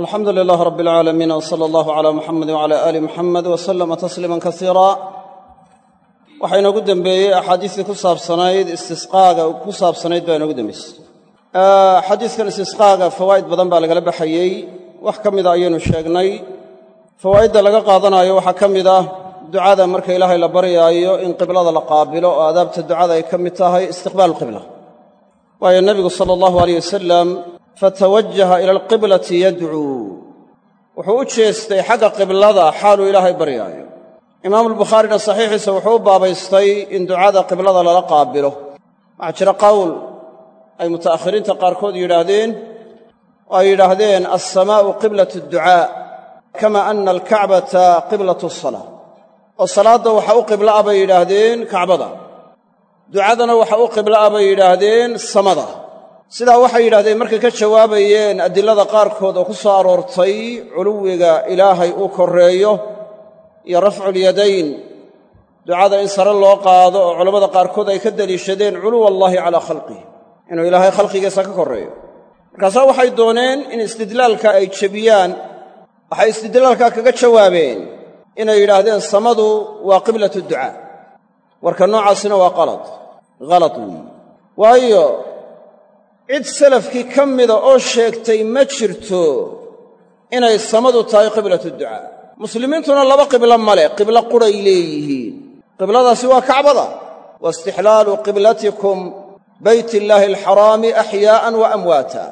alxamdu lilaah rab alcaalamiin w sala allahu cala muxamedi wcala aali muxamed wa salama tasliiman kasiira waxaa inoogu dembeeyey axaadiistii ku saabsanayd istisqaaga ku saabsanayd baa inoogu dembeysay xadiiskan istisqaaga fawaa'id badan baa lagala baxayey. Wax ka mida ayaynu sheegnay. Fawaa'idda laga qaadanaayo waxaa ka mid ah ducada marka ilaahay la baryaayo in qiblada la qaabilo oo adaabta ducada ay ka mid tahay istiqbaalu qibla. Waayo nebigu sala allahu aleyh wasalam fatawajaha ila alqiblati yadcuu wuxuu u jeestay xagga qiblada xaaluu ilaahay baryaayo. Imaamulbukhaarina saxiixiisa wuxuu u baabaystay in ducada qiblada lala qaabilo. Waxaa jira qowl ay muta'akhiriinta qaarkood yidhaahdeen oo ay yidhaahdeen alsamaa'u qiblat adducaa kama ana alkacbata qiblat asalaa oo salaadda waxa u qibla ah bay yidhaahdeen kacbada. Ducadana waxa u qibla ah bay yidhaahdeen samada sidaa waxay yidhahdeen markay ka jawaabayeen adilada qaarkood oo ku soo aroortay culuwiga ilaahay uu korreeyo iyo rafculyadayn ducada in sare loo qaado oo culammada qaarkood ay ka deliishadeen culuwa allaahi calaa khalqih inuu ilaahay khalqigiisa ka korreeyo. Markaasaa waxay dooneen in istidlaalka ay jebiyaan waxay istidlaalkaa kaga jawaabeen inay yidhaahdeen samadu waa qiblatu ducaa warka noocaasina waa qalad halad weeye waayo cid salafkii ka mida oo sheegtay ma jirto inay samadu tahay qiblatu ducaa. Muslimiintuna laba qiblo male qiblo quray leeyihiin. Qibladaasi waa kacbada. Wa istixlaalu qiblatikum bayt illaahi alxaraami axyaa'an wa amwaata.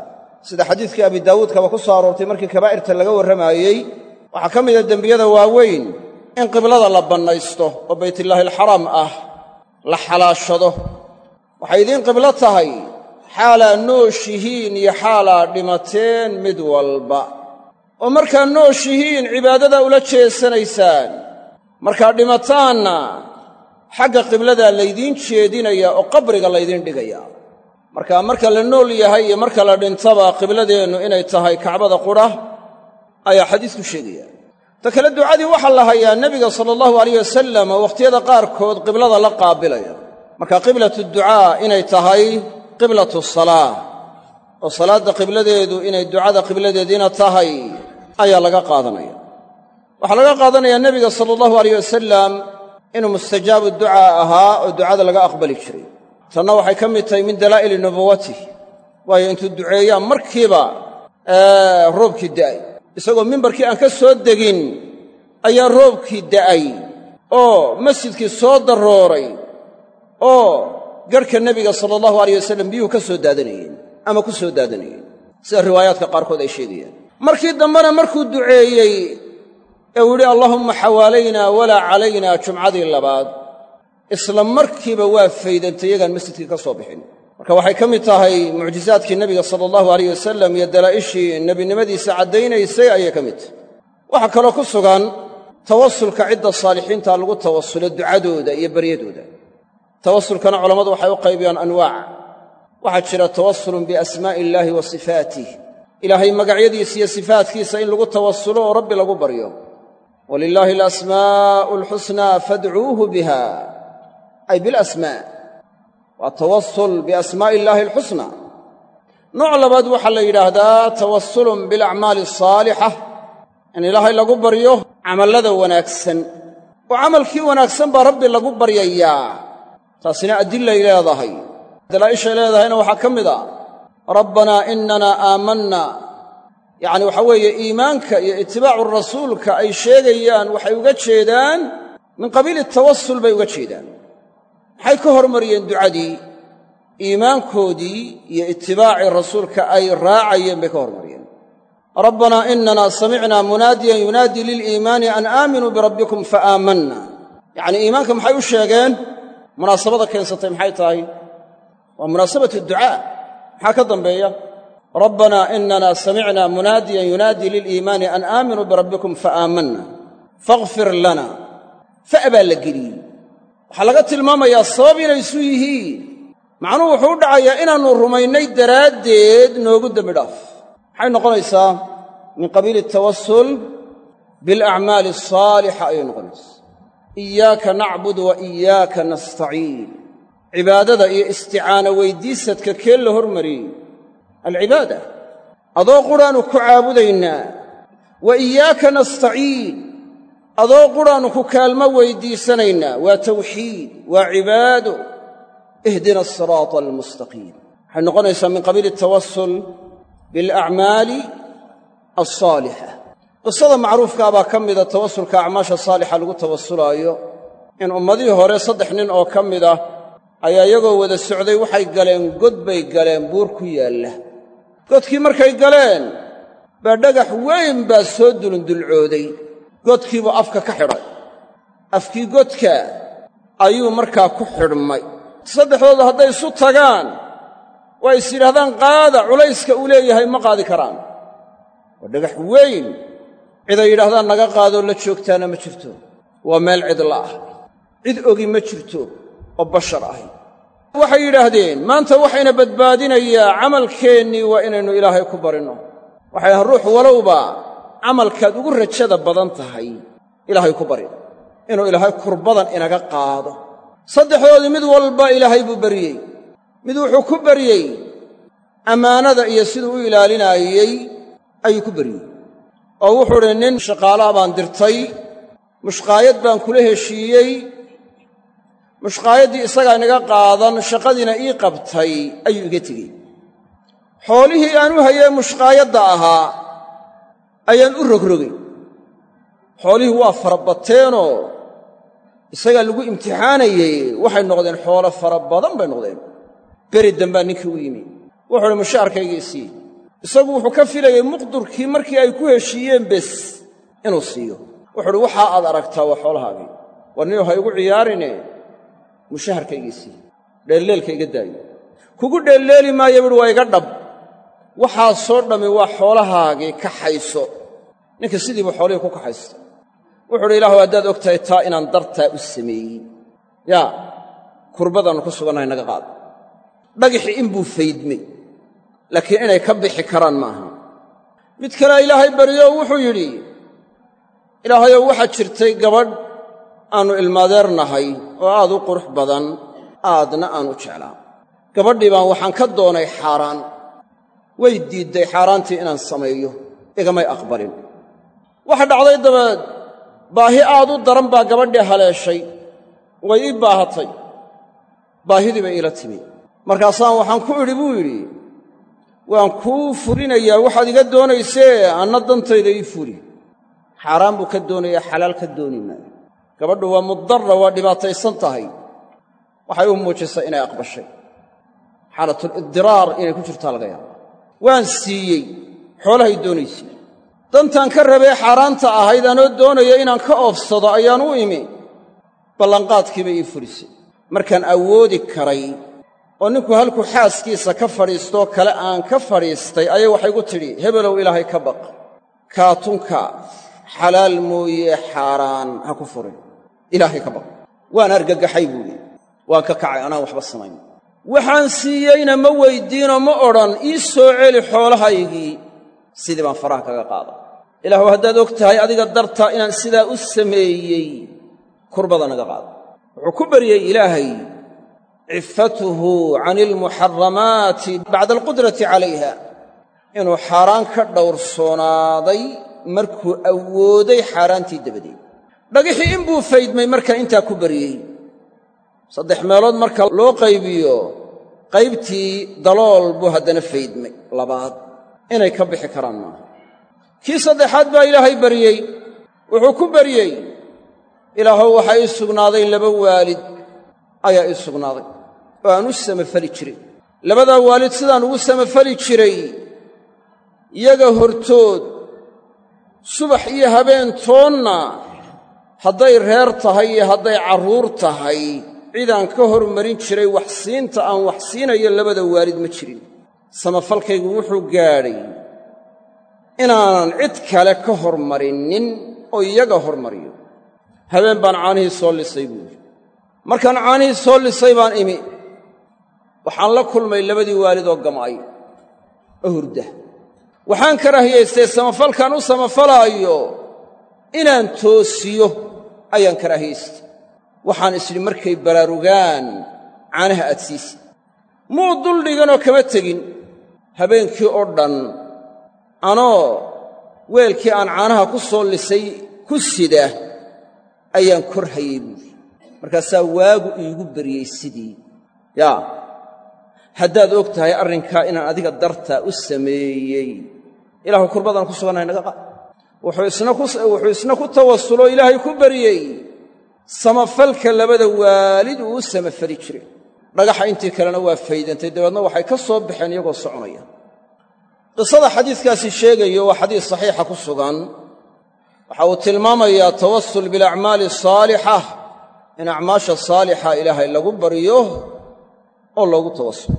Sida xadiidkii abi daawuudkaba ku soo aroortay markii kabaa'irta laga warramaayey waxaa ka mida dembiyada waaweyn in qiblada la bannaysto oo baytillaahi alxaraam ah la xalaashado. Waxay idiin qiblo tahay xaalaa nooshihiin iyo xaalaa dhimateen mid walba. Oo markaa nooshihiin cibaadadaa ula jeesanaysaan markaa dhimataanna xagga qibladaa laydiin jeedinaya oo qabriga laydiin dhigaya. Markaa marka la nool yahay iyo marka la dhintaba qibladeennu inay tahay kacbada qudha ayaa xadiisku sheegaya. Ta kale ducadii waxaa la hayaa nebiga sala allahu alayh wasalam oo wakhtiyada qaarkood qiblada la qaabilaya. Marka qiblatu ducaa inay tahay qiblatu salaa oo salaadda qibladeedu inay ducada qibladeediina tahay ayaa laga qaadanaya. Waxaa laga qaadanayaa nebiga sala allahu alayh wasalam inuu mustajaabu ducaa ahaa oo ducada laga aqbali jiray. Tanna waxay ka mid tahay min dalaa'ili nubuwatih waayo intuu duceeyaa markiiba roobkii da'ay. Isagoo mimbarkii aan ka soo degin ayaa roobkii da'ay oo masjidkii soo darooray oo garhka nebiga sala allahu alayh wasalam biyuhu ka soo daadanayeen ama ku soo daadanayeen sida riwaayaadka qaarkood ay sheegayaan. Markii dambena markuu duceeyey ee uu yidhi allaahumma xawaalaynaa walaa calaynaa jumcadii labaad. Isla markiiba waa faydantay yagaan masjidkii ka soo bixin. Marka waxay ka mid tahay mucjizaadkii nebiga sala allahu alayh wasalam iyo dalaa'ishii nebinimadiisa caddaynaysay ayay ka mid tahay. Waxaa kaloo ku sugan tawasulka cidda saalixiinta lagu tawasulo ducadooda iyo baryadooda tawasulkana culammadu waxay u qaybiyaan anwaac. Waxaa jira tawasulun biasmaa'i illaahi wa sifaatih ilaahay magacyadiisa iyo sifaatkiisa in lagu tawasulo oo rabbi lagu baryo. Walilaahi alasmaa'u alxusnaa fadcuuhu biha. Ay bilasmaa waa tawasul biasmaa'i illaahi alxusnaa nooc labaad waxaa la yidhaahdaa tawasulun bilacmaali asaalixa in ilaahay lagu baryo camallada wanaagsan. Oo camalkii wanaagsan baa rabbi lagu baryayaa taasina adilay leedahay. Dalaa'ishay leedahayna waxaa ka mid a rabbanaa inanaa aamanna. Yacni waxaa weeye iimaanka iyo itibaacu rasuulka ay sheegayaan waxay uga jeedaan min qabiili tawasul bay uga jeedaan. Maxay ka hormariyeen ducadii? Iimaankoodii iyo itibaacii rasuulka ay raacayeen bay ka hormariyeen. Rabbanaa inanaa samicnaa munaadiyan yunaadii liliimaani an aaminuu birabbikum fa aamanna. Yacnii iimaanka maxay u sheegeen munaasabada keensatay maxay tahay? Waa munaasabatu ducaa. Maxaa ka dambeeya? Rabbanaa inanaa samicnaa munaadiyan yunaadii liliimaani an aaminuu birabbikum fa aamanna. Fakhfir lana. Fa' baa la geliyey. Waxaa laga tilmaamayaa sabab inay isu yihiin. Macnuhu wuxuu u dhacayaa inaannu rumaynay daraaddeed noogu dembi dhaaf. Maxay noqonaysaa? Min qabiili tawasul bilacmaali asaalixa ayay noqonaysaa iyaaka nacbud wa iyaaka nastaciin. Cibaadada iyo isticaana weyddiisadka kee la hormariyey alcibaada. Adoo qudhaannu ku caabudaynaa wa iyaaka nastaciin. Adoo qudhaannu ku kaalmo weyddiisanaynaa waa tawxiid waa cibaado. Ihdina asiraata almustaqiim waxay noqonaysaa min qabiili atawasul bilacmaali alsaalixa qisada macruufkaa baa ka mida tawasulka acmaasha saalixa lagu tawasulaayo in ummadihii hore saddex nin oo ka mid ah ayaa iyagoo wada socday waxay galeen god bay galeen buur ku yaalla. Godkii markay galeen baa dhagax weyn baa soo dulundulcooday godkiibuu afka ka xidhay. Afkii godka ayuu markaa ku xidhmay. Saddexdoodu hadday isu tagaan waa is yidhahdaan qaada culayska uu leeyahay ma qaadi karaan. Waa dhagax weyn ciday yidhaahdaan naga qaadoo la joogtaana ma jirto. Waa meel cidla ah. Cid ogi ma jirto oo bashar ahi. Waxay yidhaahdeen maanta waxayna badbaadinayaa camalkeennii waa inaynu ilaahay ku barinno. Waxay ahaan ruux walowba camalkaad ugu rajada badan tahay. Ilaahay ku barin. Inuu ilaahay kurbadan inaga qaado. Saddexdoodii mid walba ilaahay buu baryey mid wuxuu ku baryey ammaanada iyo siduu u ilaalinaayey ayuu ku baryey oo wuxuu udhi nin shaqaalaha baan dirtay mushqaayad baan kula heshiiyey mushqaayaddii isagaa inaga qaadan shaqadiina ii qabtay ayuu iga tegey. Xoolihii aan u hayee mushqaayadda ahaa ayaan u rogrogay xoolihii waa farabateenoo isagaa lagu imtixaanayey waxay noqdeen xoolo fara badan bay noqdeen. Beri dambaa ninkii u yimi. Wuxuu uhi mushaarkaygii sii isagu wuxuu ka filayey muqdurkii markii ay ku heshiiyeen bes inuu siiyo. Wuxuu uhi waxaa aad aragtaa waa xoolahaagii. War niyow ha igu ciyaarine. Mushaharkaygii sii. Dheelleelka iga daayo. Kugu dheelleeli maayo buuhi waa iga dhab. Waxaasoo dhammi waa xoolahaagii kaxayso ninka sidiibu xoolihii ku kaxaysta. Wuxuu uhi ilaahu haddaad og tahay taa inaan dartaa u sameeyey. Yaa kurbadaannu ku sugannahay naga qaad. Dhagixii inbuu faydmay laakiin inay ka bixi karaan maaha. Mid kalea ilaahay baryo wuxuu yidhi ilaahayow waxaa jirtay gabadh aannu ilmaadeernahay oo aad u qurux badan aadna aan u jeclaa. Gabadhii baan waxaan ka doonay xaaraan. Way diidday xaaraantii inaan sameeyo igamay aqbalin. Waxa dhacday dabeed baahi aad u daran baa gabadhii haleeshay way ii baahatay. Baahidii bay iila timi. Markaasaan waxaan ku idhi buu yidhi waan kuu fulinayaa waxaad iga doonaysee anna dantayda ii fuli xaaraan buu ka doonayaa xalaal ka dooni maayo. Gabadhu waa mudarra waa dhibaataysan tahay. Waxay u muujisay inay aqbashay. Xaalatulidiraar inay ku jirtaa laga yaaba waan siiyey xoolahay doonaysay. Dantaan ka rabee xaaraanta ahayd anoo doonaya inaan ka oofsado ayaan u imi. Ballanqaadkiibay ii fulisay markaan awoodi karay oo ninku halkuu xaaskiisa ka fadhiistoo kale aan ka fadhiistay ayay waxay gu tidhi hebelow ilaahay ka baq. Kaatunka xalaal mooye xaaraan ha ku furin. Ilaahay ka baq. Waan argagaxay buuhi waan ka kacay anaan waxba samayn. Waxaan siiyeyna ma weyddiinoo ma odhan ii soo celi xoolahaygii. Sidii baan faraha kaga qaada ilaahu haddaad og tahay adiga dartaa inaan sidaa u sameeyey. Kurbada naga qaada wuxuu ku baryey ilaahay cifatuhu can ilmuxaramaati bacda alqudrati calayha inuu xaaraan ka dhowrsoonaaday markuu awooday xaaraantii dabadeed dhagixii inbuu faydmay markaa intaa ku baryey saddex meelood marka loo qaybiyo qaybtii dalool buu haddana faydmay labaad inay ka bixi karaan maaha kii saddexaad baa ilaahay baryey wuxuu ku baryey ilaahow waxaa ii sugnaaday laba waalid ayaa ii sugnaaday oo aan u samafali jiray. Labadaa waalid sidaan ugu samafali jiray iyaga hortood subax iyo habeentoonna hadday reer tahay iyo hadday carruur tahay cidaan ka hormarin jiray waxsiinta aan wax siinayo labada waalid ma jirin. Samafalkaygu wuxuu gaadhay inaanan cid kale ka hormarinnin oo iyaga hormariyo. Habeen baan caanihii soo lisay buuhi markaan caanihii soo lisay baan imi waxaan la kulmay labadii waalid oo gam'ay. Oo hurda waxaan karaahiyaystay samafalkaan u samafalaayo. Inaan toosiyo ayaan karaahiyaystay waxaan isidhi markay baraarugaan caanaha aad siisi muu duldhiganoo kama tegin. Habeenkii oo dhan anoo weelkii aan caanaha ku soo lisay ku sida ayaan kor hayey buuri markaasaa waagu iigu beriyey sidii. Yaa haddaad og tahay arrinkaa inaan adiga dartaa u sameeyey. Ilaahu kurbadaan ku sugannahay naga qaad wuxuu isna ku tawasulo ilaahay ku baryey samafalka labada waalid uu samafali jiray. Dhagaxa intii kalena waa faydantay dabeedna waxay ka soo baxeen iyagoo soconaya. Qisada xadiiskaasi sheegayo waa xadiis saxiixa ku sugan. Waxa uu tilmaamayaa tawasul bilacmaali asaalixa in acmaasha saalixa ilaahay lagu baryo oo loogu tawasulo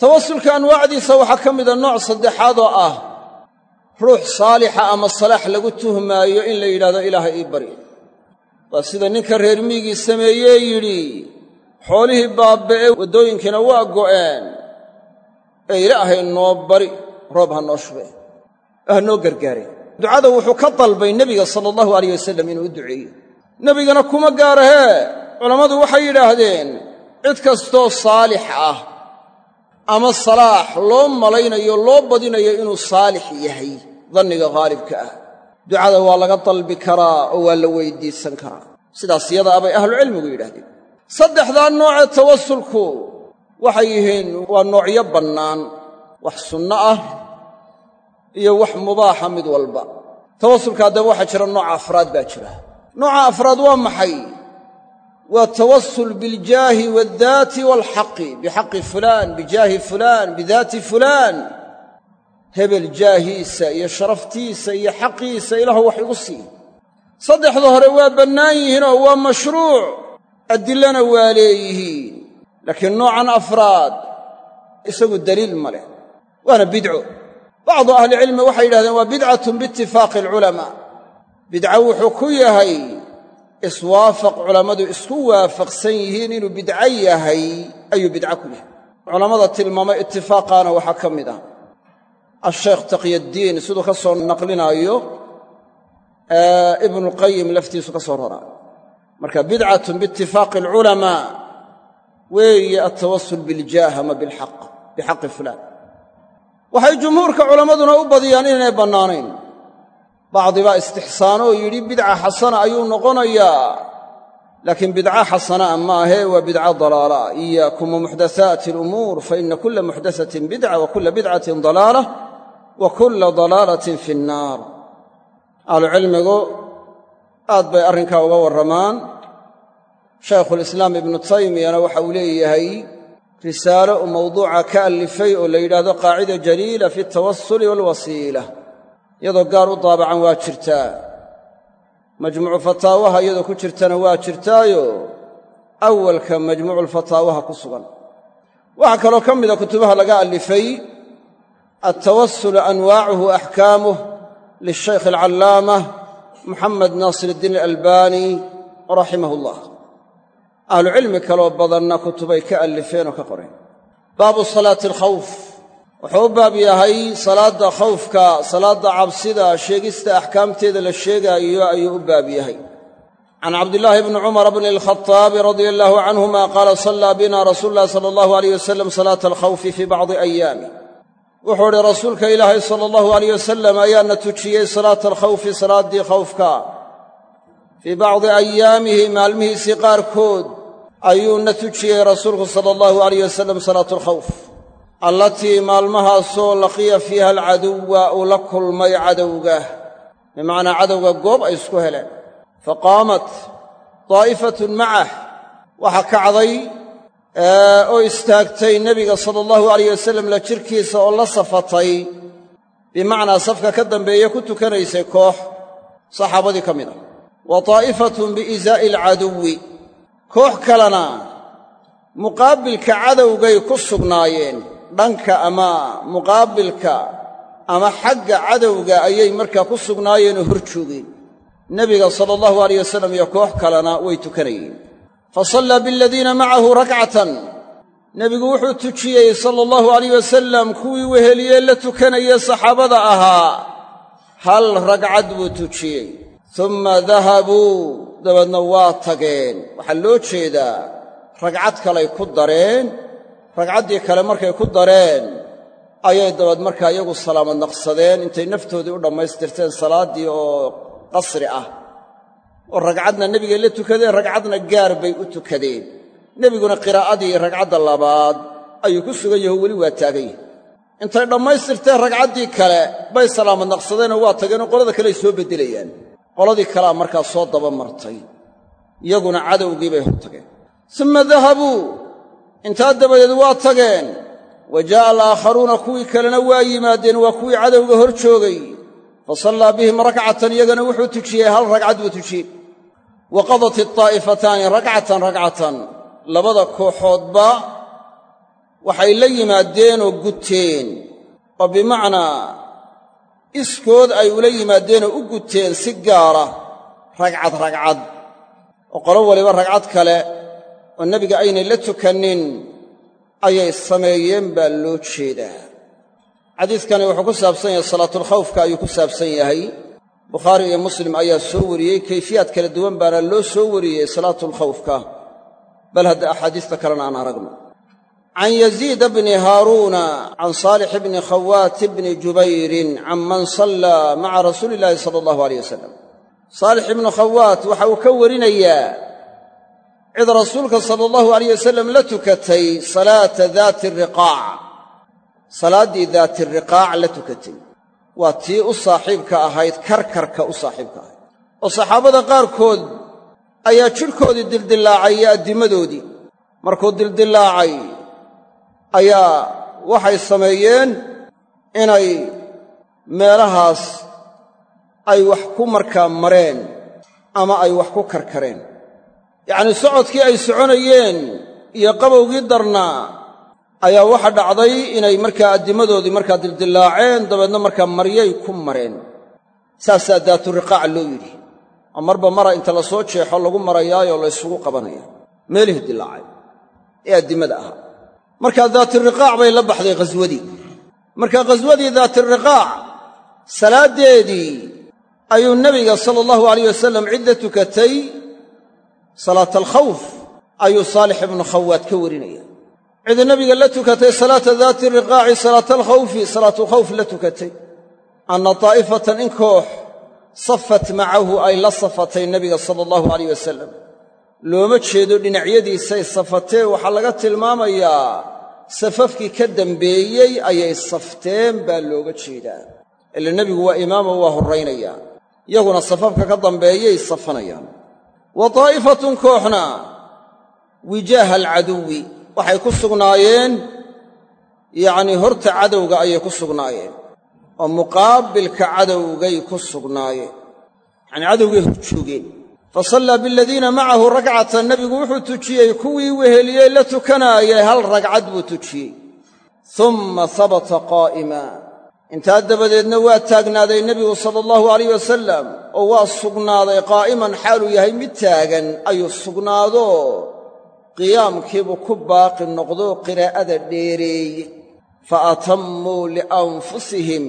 tawasulka anwaacdiisa waxaa ka mida nooc saddexaad oo ah ruux saalixa ama salaax lagu tuhmaayo in la yidhahdo ilaahay ii baryo waa sida ninka reer miigii sameeyee yidhi xoolihii baabba'e waddooyinkiina waa go'een ee ilaahay noo bari roob ha noo shubeen ha noo gargaareen ducada wuxuu ka dalbay nebiga sala allahu alayh wasalam inuu u duceeyo nebigana kuma gaarahee culammadu waxay yidhaahdeen cid kastoo saalix ah ama salaax loo malaynayo loo badinayo inuu saalix yahay danniga haalibka ah. Ducada waa laga dalbi karaa oo waa la weydiisan karaa. Sidaas yada a bay ahlucilmigu yidhahdeen saddexdaa noocee tawasulku waxay yihiin waa noocyo bannaan. Wax sunno ah iyo wax mubaaxa mid walba. Tawasulka haddaba waxaa jira nooca afraad baa jira. Nooca afraad waa maxay waa tawasul biاljaahi waaddaati waalxaqi bixaqi fulaan bijaahi fulaan bidaati fulaan. Hebel jaahiisa iyo sharaftiisa iyo xaqiisa ilaahu wax igu sii saddexda hore waa bannaan yihiinoo waa mashruuc. Adilana waa leeyihiin. Laakiin noocan afraad isagu daliil ma leh. Waana bidco. Bacdu ahlicilmi waxay yidhahdeen waa bidcatun biitifaaqi alculamaa bidco wuxuu ku yahay iswaafaq culammadu isku waafaqsan yihiin inuu bidco yahay ayuu bidco ku yahay. Culammada tilmaamay itifaaqaana waxaa ka mid ah. Ashaykh taqyaddiin siduu ka soo naqlinaayo ibnuulqayim laftiisu ka soo raraa marka bidcatun biitifaaqi alculamaa weeye altawasul biljaah ama bilxaq bixaqi fulaan. Waxay jumhuurka culammaduna u badiyaan inaynay bannaanayn bacdibaa istixsaano oo yidhi bidca xasana ayuu noqonayaa. Laakiin bidca xasanaa maahee waa bidca dalaala. Iyaakum wa muxdathaati alumuur fa ina kula muxdathatin bidca wa kula bidcatin dalaalah wa kula dalaalatin fi nnaar ahlucilmigu aad bay arrinkaa uga warramaan. Shaykhulislaam ibnu taymiyana waxa uu leeyahay risaalo uu mawduuca ka allifay oo la yidhaahdo qaacida jaliila fi altawasuli waalwasiila iyadoo gaar u daabacan waa jirtaa. Majmuucu fataawaha iyadoo ku jirtana waa jirtaayo awalka majmuuculfataawaha ku sugan. Waxaa kaloo ka mida kutubaha laga allifay altawasulu anwaacuhu axkaamuh lishaykh alcallaamah muxamed naasir iddiin alalbani raximah ullah ahlucilmi kaloo badanna kutubay ka allifeen oo ka qoreen baabu salaati alkhawf wuxuu u baab yahay salaadda khawfka salaadda cabsida sheegista axkaamteeda la sheegaayo ayuu u baab yahay. Can cabdillaahi bni cumara bni alkhataabi radia allaahu canhuma qaala sallaa bina rasuulu llahi sala allahu alayh wasalam salaata alkhawfi fii bacdi ayaami wuxuu idhi rasuulka ilaahay sala allahu alayh wasalam ayaana tujiyey salaata alkhawfi salaaddii khawfka. Fii bacdi ayaamihi maalmihiisii qaarkood ayuuna tujiyey rasuulku sala allahu alayh wasalam salaatu alkhawf allatii maalmahaasoo laqiya fiiha alcaduwa uu la kulmay cadowga. Bimacnaa cadowga goob ay isku heleen. Fa qaamat daa'ifatun macah. Waxaa kacday oo istaagtay nebiga sala allahu alayh wasalam la jirkiisa oo la safatay. Bimacnaa safka ka dambeeye ku tukanaysay koox. Saxaabadii ka mid a wa daa'ifatun biisaa'i alcaduwi. Koox kalena muqaabilka cadowgay ku sugnaayeen dhanka ama muqaabilka ama xagga cadowga ayay markaa ku sugnaayeenoo hor joogeen nebiga sala allahu alayh wasalam iyo koox kalena way tukanayeen. Fa sallaa biladiina macahu rakcatan. Nebigu wuxuu tujiyey sala allahu alayh wasalam kuwii weheliyee la tukanayee saxaabada ahaa. Hal ragcad buu tujiyey. Tumma dahabuu dabeedna waa tageen. Waxaa loo jeedaa ragcad kalay ku dareen ragcaddii kale markay ku dareen ayay dabeed markaa iyagu salaamad naqsadeen intay naftoodii u dhammaystirteen salaaddii oo qasri ah. Oo ragcadna nebigay la tukadeen ragcadna gaar bay u tukadeen. Nebiguna qiraa'adii ragcadda labaad ayuu ku sugan yaho weli waa taagan yahay. Intay dhammaystirteen ragcaddii kale bay salaamad naqsadeenoo waa tageenoo qolada kaleay soo beddelayaan. Qoladii kalea markaa soo daba martay iyaguna cadowgii bay hor tageen. Summa dahabuu intaa dabadeed waa tageen wa jaa'a alaakharuuna kuwii kalena waa yimaadeen waa kuwii cadowga hor joogay fa sallaa bihim rakcatan iyagana wuxuu tujiyey hal ragcad buu tujiyey. Wa qadat itaa'ifataani rakcatan rakcatan labada kooxoodba waxay la yimaadeenoo guteen. Oo bimacnaa iskood ay ula yimaadeenoo u guteen si gaara ragcad ragcad. Oo qolo waliba ragcad kale oo nebiga aynay la tukannin ayay sameeyeen baa loo jeedaa. Xadiidkani wuxuu ku saabsan yahay salaatulkhawfka ayuu ku saabsan yahay. Bukhaari iyo muslim ayaa soo wariyey kayfiyaad kala duwan baana loo soo wariyey salaatulkhawfka bal hadda axaadiista kalena aan aragno. Can yaziida bni haaruuna can saalix bni khawaati bni jubayrin can man sallaa maca rasuuli illaahi sala allahu aleyh wasalam saalix ibnu khawaat waxa uu ka warinayaa cid rasuulka sala allahu alayh wasalam la tukatay salaata daati riqaac. Salaaddii daati riqaac la tukatay. Waa tii u saaxiibka ahayd karkarka u saaxiibka ahayd. Oo saxaabada qaarkood ayaa jidhkoodii dildillaacay iyo addimadoodii. Markuu dildillaacay ayaa waxay sameeyeen inay meelahaas ay wax ku markaa mareen ama ay wax ku karkareen yacnii socodkii ay soconayeen iyo qabowgii darnaa ayaa waxa dhacday inay markaa addimadoodii markaa dildillaaceen dabeedna markaa maryay ku mareen. Saasaa daaturiqaac loo yidhi. Oo marba mara inta la soo jeexo lagu marayaayoo la ysugu qabanaya. Meelihii dillaacay ee addimada ahaa. Markaa daatiriqaac bay la baxday ghaswadii marka ghaswadii daatiriqaac salaaddeedii ayuu nebiga sala allahu alayh wasalam cidda tukatay salaata alkhawf ayuu saalix ibnu khawaad ka warinaya cida nebiga la tukatay salaata daati riqaaci salaata alkhawfi salaatulkhawf la tukatay. Anna taa'ifatan in koox safat macahu ay la safatay nebiga sala allahu alayh wasalam looma jeedo dhinacyadiisay safatee waxaa laga tilmaamayaa safafkii ka dambeeyey ayay safteen baa looga jeedaa. Ila nebigu waa imaamo waa horraynayaa yaguna safafka ka dambeeyay safanayaan wa taa'ifatun kooxna. Wijaaha alcaduwi. Waxay ku sugnaayeen yacnii horta cadowga ayay ku sugnaayeen. Oo muqaabilka cadowgay ku sugnaayeen. Yacanii cadowgay hor joogeen. Fa sallaa biladiina macahu rakcatan nebigu wuxuu tujiyey kuwii weheliyey la tukanaayay hal ragcad buu tujiyey. Umma habata qaa'ima intaa dabadeedna waa taagnaaday nebigu sala allahu alayh wasalam oo waa sugnaaday qaa'iman xaaluu yahay mid taagan ayuu sugnaado. Qiyaamkiibuu ku baaqi noqdoo qiraa'ada dheereeye fa atammuu lianfusihim.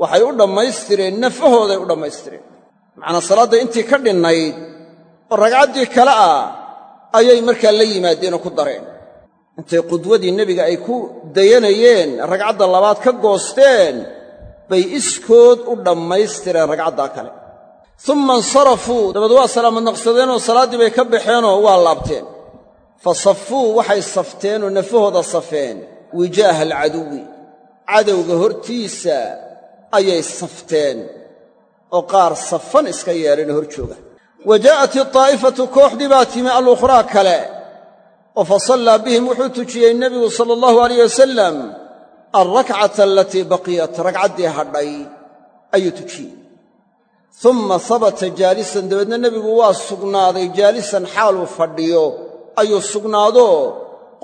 Waxay u dhammaystireen nafahooday u dhammaystireen. Macnaa salaadda intii ka dhinnayd oo ragcaddii kale ah ayay markaa la yimaadeen oo ku dareen intay qudwadii nebiga ay ku dayanayeen ragcadda labaad ka goosteen bay iskood u dhammaystireen ragcaddaa kale. Umma insarafuu dabeed waa salaamad naqsadeenoo salaaddii bay ka baxeenoo waa laabteen. Fa safuu waxay safteenoo nafahooda safeen wijaaha alcaduwi. Cadowga hortiisa ayay safteen oo qaar safan iska yeedheenoo hor jooga. Wa jaa'at itaa'ifatu kooxdii baa timi alukhraa kale oo fa sallaa bihim wuxuu tujiyey nebigu sala allahu alayh wasalam alrakcata alatii baqiyat ragcaddii hadhay ayuu tujiyey. Umma habata jaalisan dabeedna nebigu waa sugnaaday jaalisan xaaluu fadhiyo. Ayuu sugnaado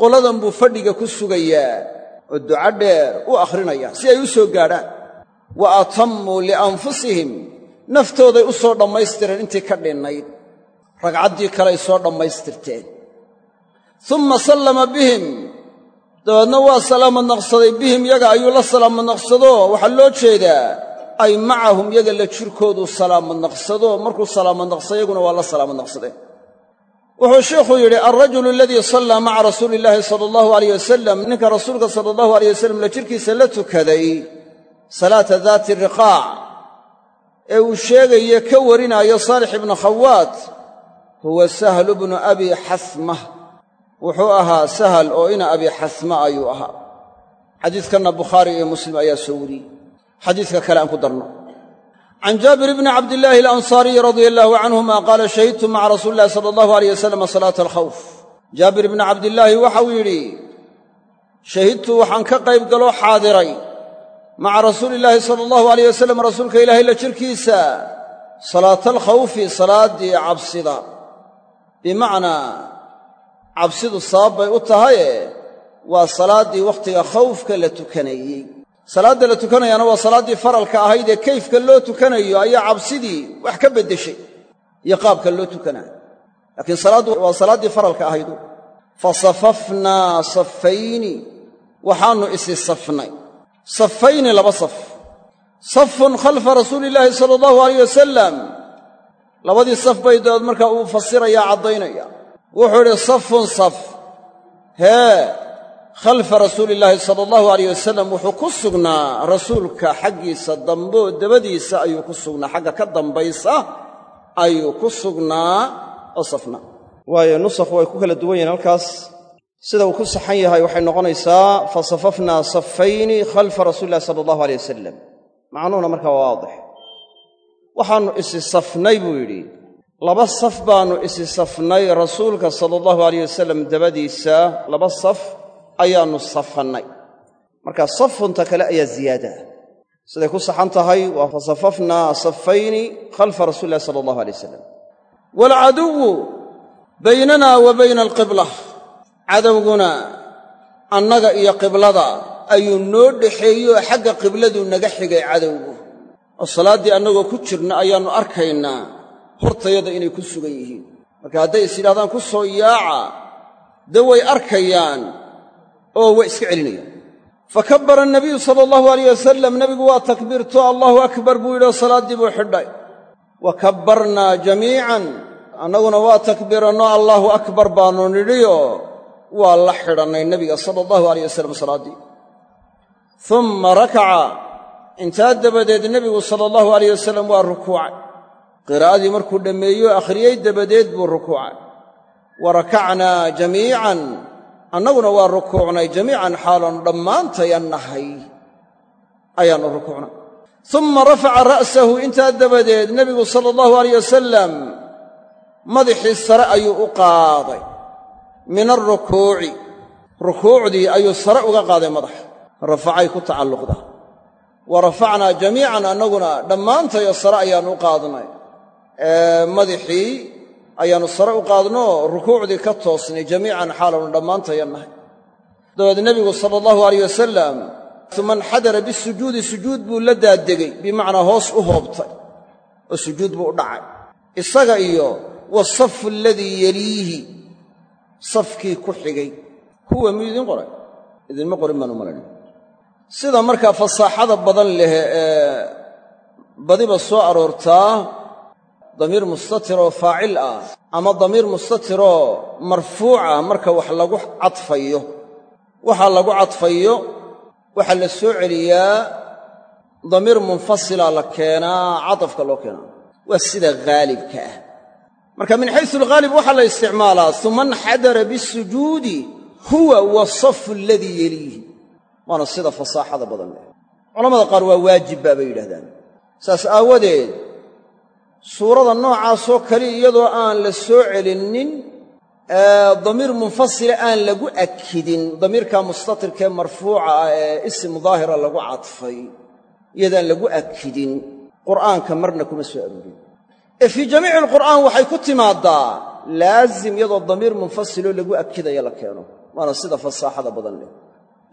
qoladan buu fadhiga ku sugayaa oo duco dheer u akhrinayaa si ay u soo gaadhaan. Wa atammuu lianfusihim naftooday u soo dhammaystireen intii ka dhinnayd ragcaddii kaleay soo dhammaystirteen umma sallama bihim. Dabeedna waa salaamad naqsaday bihim yaga ayuu la salaamad naqsado waxaa loo jeedaa ay macahum yaga la jirkooduu salaamad naqsado markuu salaamad naqsa yaguna waa la salaamad naqsadeen wuxuu sheikhu yidhi alrajulu aladii sallaa maca rasuuli illaahi sala allahu alayh wasalam ninka rasuulka sala allahu alayh wasalam la jirkiisa la tukaday salaata daati riqaac ee uu sheegaye ka warinaayo saalix ibnu khawaat huwa sahlu bnu abi xasmah wuxuu ahaa sahal oo ina abi xasma ayuu ahaa. Xadiidkanna bukhaari iyo muslim ayaa soo wariyey. Xadiidka kale aan ku darno. Can jaabir bni cabdillaahi alansaariyi radia allaahu canhuma qaala shahidtu maca rasuuli illahi sala allahu alayh wasalam salaata alkhawf. Jaabir bni cabdillaahi waxau yidhi shahidtu waxaan ka qayb galoo xaadiray. Maca rasuuli illaahi sala allahu alayh wasalam rasuulka ilaahay la jirkiisa salaatalkhawfi salaaddii cabsida. Bimacnaa cabsidu sabab bay u tahaye waa salaaddii wakhtiga khawfka la tukanayey. Salaadda la tukanayaana waa salaaddii faralka ahayd ee kayfka loo tukanayo ayaa cabsidii wax ka beddeshay iyo qaabka loo tukanaayo laakiin salaaddu waa salaaddii faralka ahaydu. Fa safafnaa safayni waxaannu isi safnay. Safayni laba saf. Safun khalfa rasuuli illaahi sala allahu alayh wasalam labadii saf bay dabeed markaa uu fasirayaa caddaynaya wuxuu idhi safun saf. Hee khalfa rasuuli illaahi sala allahu alayh wasalam wuxuu ku sugnaa rasuulka xaggiisa dambeoo dabadiisa ayuu ku sugnaa. Xagga ka dambaysa ayuu ku sugnaa oo safna. Waayo nusakhu way ku kala duwan yihiin halkaas. Sida uu ku saxan yahay waxay noqonaysaa fa safafnaa safayni khalfa rasuuli illahi sala allahu alay wasalam macnuhuna markaa waa waadix. Waxaannu isi safnay buu yidhi laba saf baannu isi safnay rasuulka sala allahu alayh wasalam dabadiisa. Laba saf ayaannu safannay. Marka safunta kale ayaa ziyaada. Siday ku saxan tahay waa fa safayni khalfa rasuuli illahi sala allahu alay wasalam waalcaduwu baynana wa bayna alqibla. Cadowguna annaga iyo qiblada ayuu noo dhexeeyo xagga qibladuu naga xigay cadowgu. Oo salaaddii annagoo ku jirna ayaannu arkaynaa hortayada inay ku sugan yihiin. Marka hadday is yidhahdaan ku soo yaaca. Dee way arkayaan oo way iska celinayaan. Fa kabbara anabiyu sala allahu alayh wasalam nebigu waa takbiirto allahu akbar buu yidhi oo salaaddii buu xidhay. Wa kabbarnaa jamiican annaguna waa takbiiranno allaahu akbar baannu nidhioo waa la xidhannay nebiga sala allahu alayh wasalam salaaddii umma rakaca intaa dabadeed nebigu sala allahu alayh wasalam waa rukuucay qiraa'adii markuu dhammeeyo akhriyey dabadeed buu rukuucay. Wa rakacnaa jamiican annaguna waa rukuucnay jamiican xaalaannu dhammaantayan nahay ayaannu rukuucnay. Umma rafaca ra'sahu intaa dabadeed nebigu sala allahu alayh wasalam madaxii sare ayuu u qaaday. Min alrukuuci rukuucdii ayuu sare uga qaaday madaxa rafacay ku tacalluqdaa wa rafacnaa jamiican annaguna dhammaantayo sare ayaannu u qaadnay madaxii ayaannu sare u qaadnoo rukuucdii ka toosnay jamiican xaalaannu dhammaantayan nahay. Dabeed nebigu sala allahu alayh wasalam uma inxadara bisujuudi sujuud buu la daadegey bimacnaa hoos u hoobtay oo sujuud buu u dhacay. Isaga iyo wasafu aladii yeliihi safkii ku xigay. Huwa miyuu idiin qoray? Idinma qorin baan u malayn. Sida markaa fasaaxada badan leh ee badiba soo aroortaa damiir mustatiroo faacil ah ama damiir mustatiroo marfuuca marka wax lagu cadfayo. Waxa lagu cadfayo waxaa la soo celiyaa damiir munfasila la keenaa cadafka loo keenaa. Waa sida haalibka ah. Marka min xaysu alghaalib waxaa la isticmaalaa uma inxadara bisujuudi huwa wasafu aladii yeliihi waana sida fasaaxada badan leh. Qaar waa waajibba bay yidhahdaan saas aawadeed suurada noocaasoo kale iyadoo aan la soo celinnin damiir munfasila aan lagu akidin damiirka mustatirkee marfuuca ah ee isim daahira lagu cadfay iyadaan lagu akidin qur'aanka marna kuma soo aroorin ee fii jamiici alqur'aan waxay ku timaaddaa laazim iyadoo damiir munfasiloo lagu akidaya la keeno waana sida fasaaxada badan leh.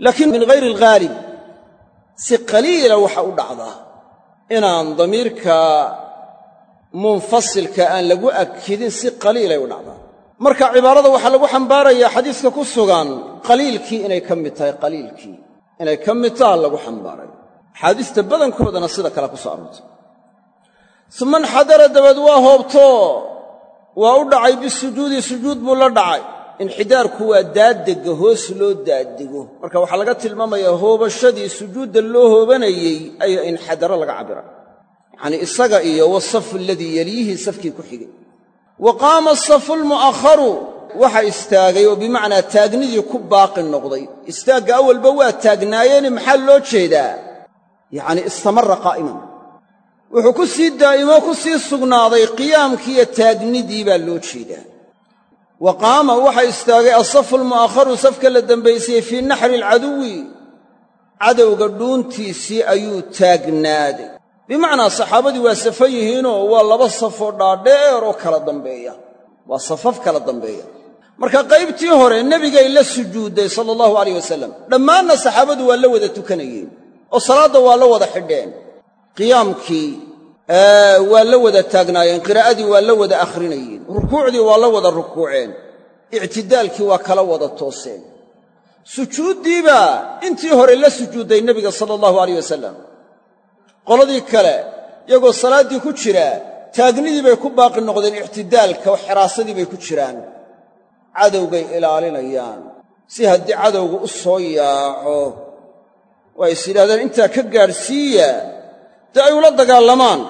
Laakiin min hayri alghaalib si qaliila waxa u dhacdaa inaan damiirka munfasilka aan lagu akidin si qaliilay u dhacdaa. Marka cibaarada waxaa lagu xambaarayaa xadiiska ku sugan qaliilkii inay ka mid tahay qaliilkii inay ka mid taha lagu xambaaray. Axaadiista badankoodana sida kale ku soo aroortay. Uma inxadara dabeed waa hoobto waa u dhacay bisujuudi sujuud buu la dhacay. Inxidaarku waa daadegga hoos loo daadego. Marka waxaa laga tilmaamayaa hoobashadii sujuudda loo hoobanayey ayaa inxadaro laga cabira yacanii isaga iyo wasafu aladii yeliihi safkii ku xigay. Wa qaama asafu almu'akharu waxa istaagay oo bimacnaa taagnidii ku baaqi noqday. Istaagga awalba waa taagnaayeene maxaa loo jeedaa? Yacanii istamara qaa'iman. Wuxuu ku sii daa'imo ku sii sugnaaday qiyaamkiiyo taagnidii baa loo jeedaa. Wa qaama waxa istaagay asafu almu'akharu safka la dambaysayey fii naxri alcaduwi. Cadowga dhuuntiisii ayuu taagnaaday bimacnaa saxaabadii waa safan yihiinoo waa laba safoo dhaadheer oo kala dambeeya. Waa safaf kala dambeeya. Marka qaybtii hore nebigay la sujuudday sala allahu alayh wasalam dhammaanna saxaabadu waa la wada tukanayeen oo salaadda waa la wada xidheen. Qiyaamkii waa la wada taagnaayeen. Qiraa'adii waa la wada akhrinayeen. Rukuucdii waa la wada rukuuceen. Ictidaalkii waa kala wada tooseen. Sujuuddiibaa intii hore la sujuudday nebiga sala allahu alayh wasalam qoladii kale iyagoo salaaddii ku jira taagnidii bay ku baaqi noqdeen ictidaalka xiraasadii bay ku jiraan. Cadowgay ilaalinayaan. Si haddii cadowga u soo yaaco waa is yidhahdeen intaa ka gaadhsiiya dee ay ula dagaalamaan.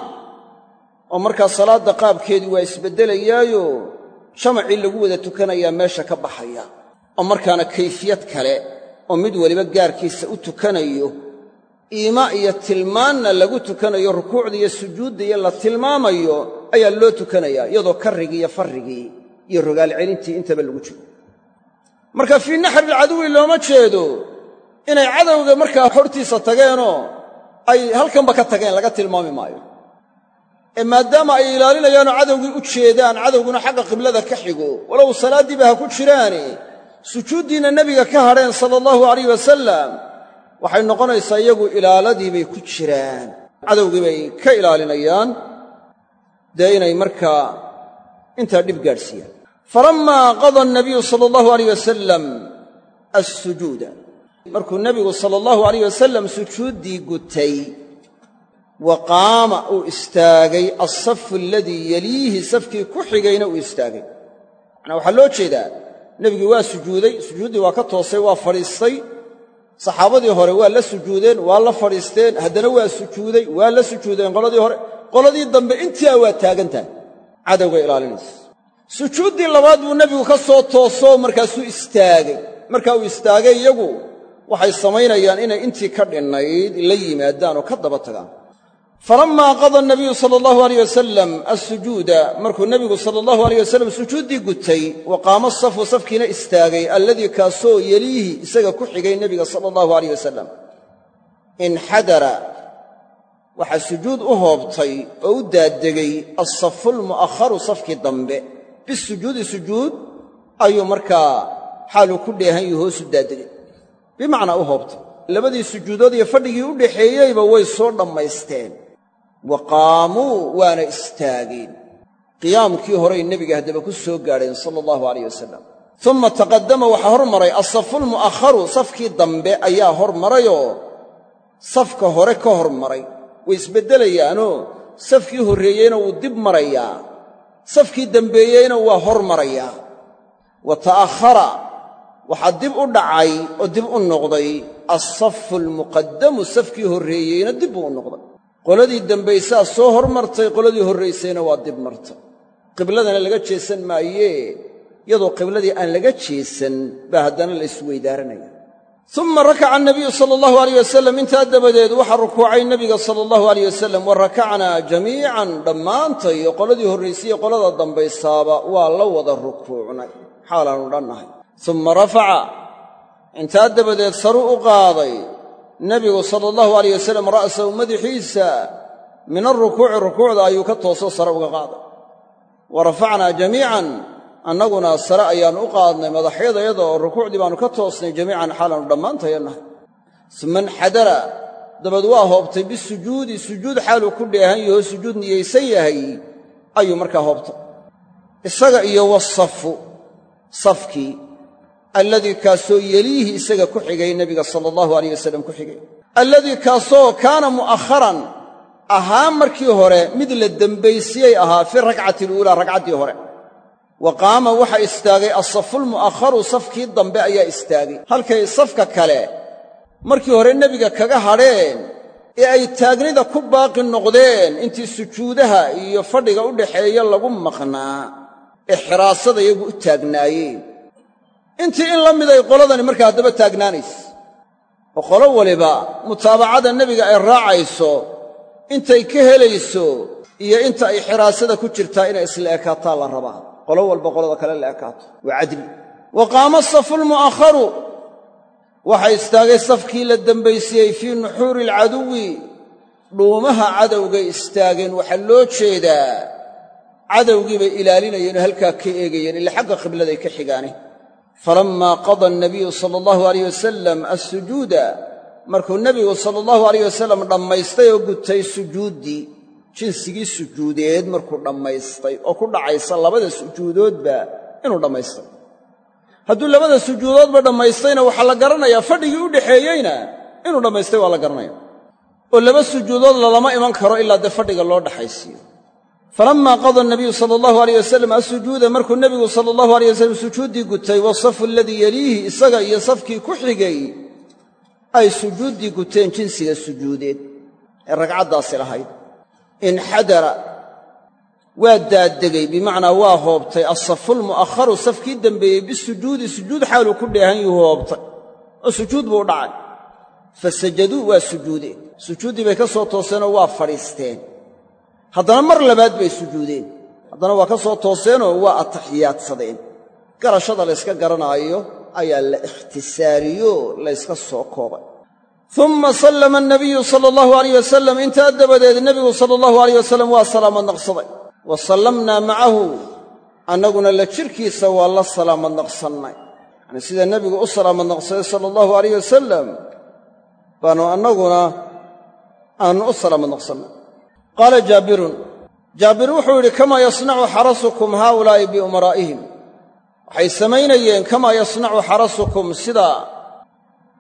Oo markaa salaadda qaabkeedii waa isbeddelayaayo jamacii lagu wada tukanayaa meesha ka baxaya. Oo markaana kayfiyad kale oo mid weliba gaarkiisa u tukanayo iima iyo tilmaanna lagu tukanayo rukuucda iyo sujuudda iyo la tilmaamayo ayaa loo tukanayaa iyadoo karrigii iyo farrigii iyo rogaal celintii intaba lagu jiro. Marka fii naxri alcaduwi looma jeedo inay cadowga markaa hortiisa tageenoo ay halkanba ka tageen laga tilmaami maayo. Ee maadaama ay ilaalinayaanoo cadowgii u jeedaan cadowguna xagga qiblada ka xigo walow salaaddiiba ha ku jiraane sujuuddiinna nebiga ka hadheen sala allahu alayh wasalam waxay noqonaysaa iyagu ilaaladii bay ku jiraan. Cadowgii bay ka ilaalinayaan. Dee inay markaa intaa dhib gaadhsiiyaan. Falammaa qada anabiyu sala allahu alayh wasalam assujuuda. Markuu nebigu sala allahu alayh wasalam sujuuddii gutay wa qaama uu istaagay alsafu aladii yeliihi safkii ku xigayna uu istaagay. Macnaa waxaa loo jeedaa nebigii waa sujuuday sujuuddii waa ka toosay waa fadhiistay saxaabadii hore waa la sujuudeen waa la fadhiisteen haddana waa sujuuday waa la sujuudeen qoladii hore. Qoladii dambe intiaa waa taagantahay. Cadowga ilaalinaysa. Sujuuddii labaad buu nebigu ka soo toosoo markaasuu istaagay. Markaa uu istaagay iyagu waxay samaynayaan inay intii ka dhinnayd la yimaadaan oo ka daba tagaan falammaa qada nabiyu sala allahu alayh wasalam assujuuda markuu nebigu sala allahu alayh wasalam sujuuddii gutay wa qaama safu safkiina istaagay alladii kaasoo yeliihi isaga ku xigay nebiga sala allahu alayh wasalam inxadara waxaa sujuud u hoobtay oo u daaddegay alsafu lmu'akharu safkii dambe bisujuudi sujuud ayuu markaa xaaluu ku dheehan yahi hoosu daaddegay bimacnaa u hoobtay labadii sujuudood iyo fadhigii u dhaxeeyeyba way soo dhammaysteen wa qaamuu waana istaageen qiyaamkii horay nebiga haddaba ku soo gaadheen sala allahu alayh wasalam uma taqaddama waxaa hormaray asafulmu'akharu safkii dambe ayaa hormarayoo safka hore ka hormaray. Way isbeddelayaanoo safkii horreeyeyna wuu dib marayaa. Safkii dembeeyeyna waa hormarayaa. Wa ta'akhara waxaa dib u dhacay oo dib u noqday alsafu almuqaddamu safkii horreeyeyna dib buu u noqday qoladii dembaysaa soo hormartay qoladii horraysayna waa dib martay qibladana laga jeesan maayee iyadoo qibladii aan laga jeesan baa haddana la isweydaaranaya uma rakaca anabiyu sala allahu alayh wasalam intaa dabadeed waxaa rukuucay nebiga sala allahu alayh wasalam wa rakacnaa jamiican dhammaantay oo qoladii horraysaiyo qolada dambaysaaba waa la wada rukuucnay. Xaalaannu dhannahay. Uma rafaca intaa dabadeed saruu u qaaday nebigu sala allahu alayh wasalam ra'sahu madaxiisa min alrukuuci rukuucda ayuu ka tooso sare uga qaaday. Wa rafacnaa jamiican annaguna sare ayaannu u qaadnay madaxyadayada oo rukuucdii baannu ka toosnay jamiican xaalaannu dhammaantayannahay suma inxadara dabeed waa hoobtay bisujuudi sujuud xaaluu ku dheehan yahoo sujuud niyaysan yahay ayuu markaa hoobtay. Isaga iyo wasafu safkii alladii kaasoo yeliihi isaga ku xigay nebiga sala allahu alayh wasalam ku xigay. Alladii kaasoo kaana mu'akharan ahaa markii hore mid la dembaysiyey ahaa fi rakcati aluulaa ragcaddii hore. Wa qaama waxa istaagay asafulmu'akharu safkii dambe ayaa istaagay. Halkay safka kale markii hore nebiga kaga hadheen ee ay taagnida ku baaqi noqdeen intii sujuudaha iyo fadhiga u dhaxeeya lagu maqnaa ee xiraasada iyagu u taagnaayeen intii in la mid ay qoladani markaa haddaba taagnaanaysa oo qolo waliba mutaabacada nebiga ay raacayso intay ka helayso iyo inta ay xiraasada ku jirtaa inay isla ekaataa la rabaa. Qolo walba qolada kale la ekaato. Waa cadli. Wa qaama asafulmu'akharu waxaa istaagay safkii la dembaysiiyey fii nuxuuri alcaduwi dhuumaha cadowgay istaageen waxaa loo jeedaa. Cadowgii bay ilaalinayeen oo halkaa ka eegayeen ila xagga qibladay ka xigaane falammaa qada anabiyu sala allahu alayh wasalam assujuuda markuu nebigu sala allahu alayh wasalam dhammaystay oo gutay sujuuddii jinsigii sujuudeed markuu dhammaystay oo ku dhacaysa labada sujuudoodba inuu dhammaystay. Hadduu labada sujuudoodba dhammaystayna waxaa la garanayaa fadhigii u dhaxeeyeyna inuu dhammaystay waa la garanaya oo laba sujuudood lalama iman karo ilaa dee fadhiga loo dhaxaysiiyo falammaa qada nabiyu sala allahu alayh wasalam assujuuda markuu nebigu sala allahu alayh wasalam sujuuddii gutay wasafu aladii yeliihi isaga iyo safkii ku xigay ay sujuuddii guteen jinsiga sujuudeed ee ragcaddaasi lahayd. Inxadara waa daaddegay bimacnaa waa hoobtay. Asafulmu'akharu safkii dembeeyey bisujuudi sujuud xaaluu ku dheehan yuu hoobtay. Oo sujuud buu u dhacay. Fa sajaduu waa sujuudeen sujuuddii bay ka soo tooseenoo waa fadhiisteen haddana mar labaad bay sujuudeen. Haddana waa ka soo tooseenoo waa ataxiyaadsadeen garashada layska garanaayo ayaa la ikhtisaariyo layska soo koobay. Uma sallama anabiyu sala allahu alayh wasalam intaa dabadeed nebigu sala allahu alayh wasalam waa salaamad naqsaday. Wa sallamnaa macahu annaguna la jirkiisa waa la salaamad naqsannay. Yacanii sida nebigu u salaamad naqsaday sala allahu alayh wasalam baanu annaguna aanu u salaamad naqsannay qaala jaabirun jaabir wuxuu yidhi kamaa yasnacu xarasukum haaulaa'i biumaraa'ihim? Waxay samaynayeen kamaa yasnacu xarasukum? Sida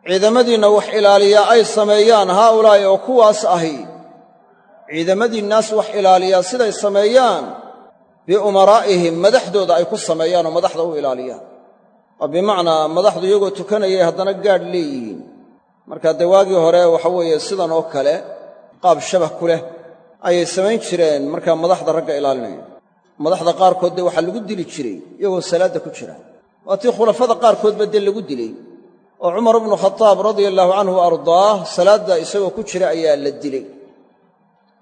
ciidamadiinna wax ilaaliyaa ay sameeyaan haaulaa'i oo kuwaas ahi. Ciidamadiinnaas wax ilaaliyaa siday sameeyaan biumaraa'ihim madaxdooda ay ku sameeyaan oo madaxda u ilaaliyaan oo bimacnaa madaxdu iyagoo tukanayay haddana gaadh leeyihiin. Marka dee hore waxa weeye sidan oo kale qaab shabah ku leh ayay samayn jireen markaa madaxda ragga ilaalinaya. Madaxda qaarkood dee waxaa lagu dili jiray iyagoo salaadda ku jira. Waa tii khulafada qaarkoodba dee lagu dilay. Oo cumar ibnu khataab radia allaahu canhu ardaah salaadda isagoo ku jira ayaa la dilay.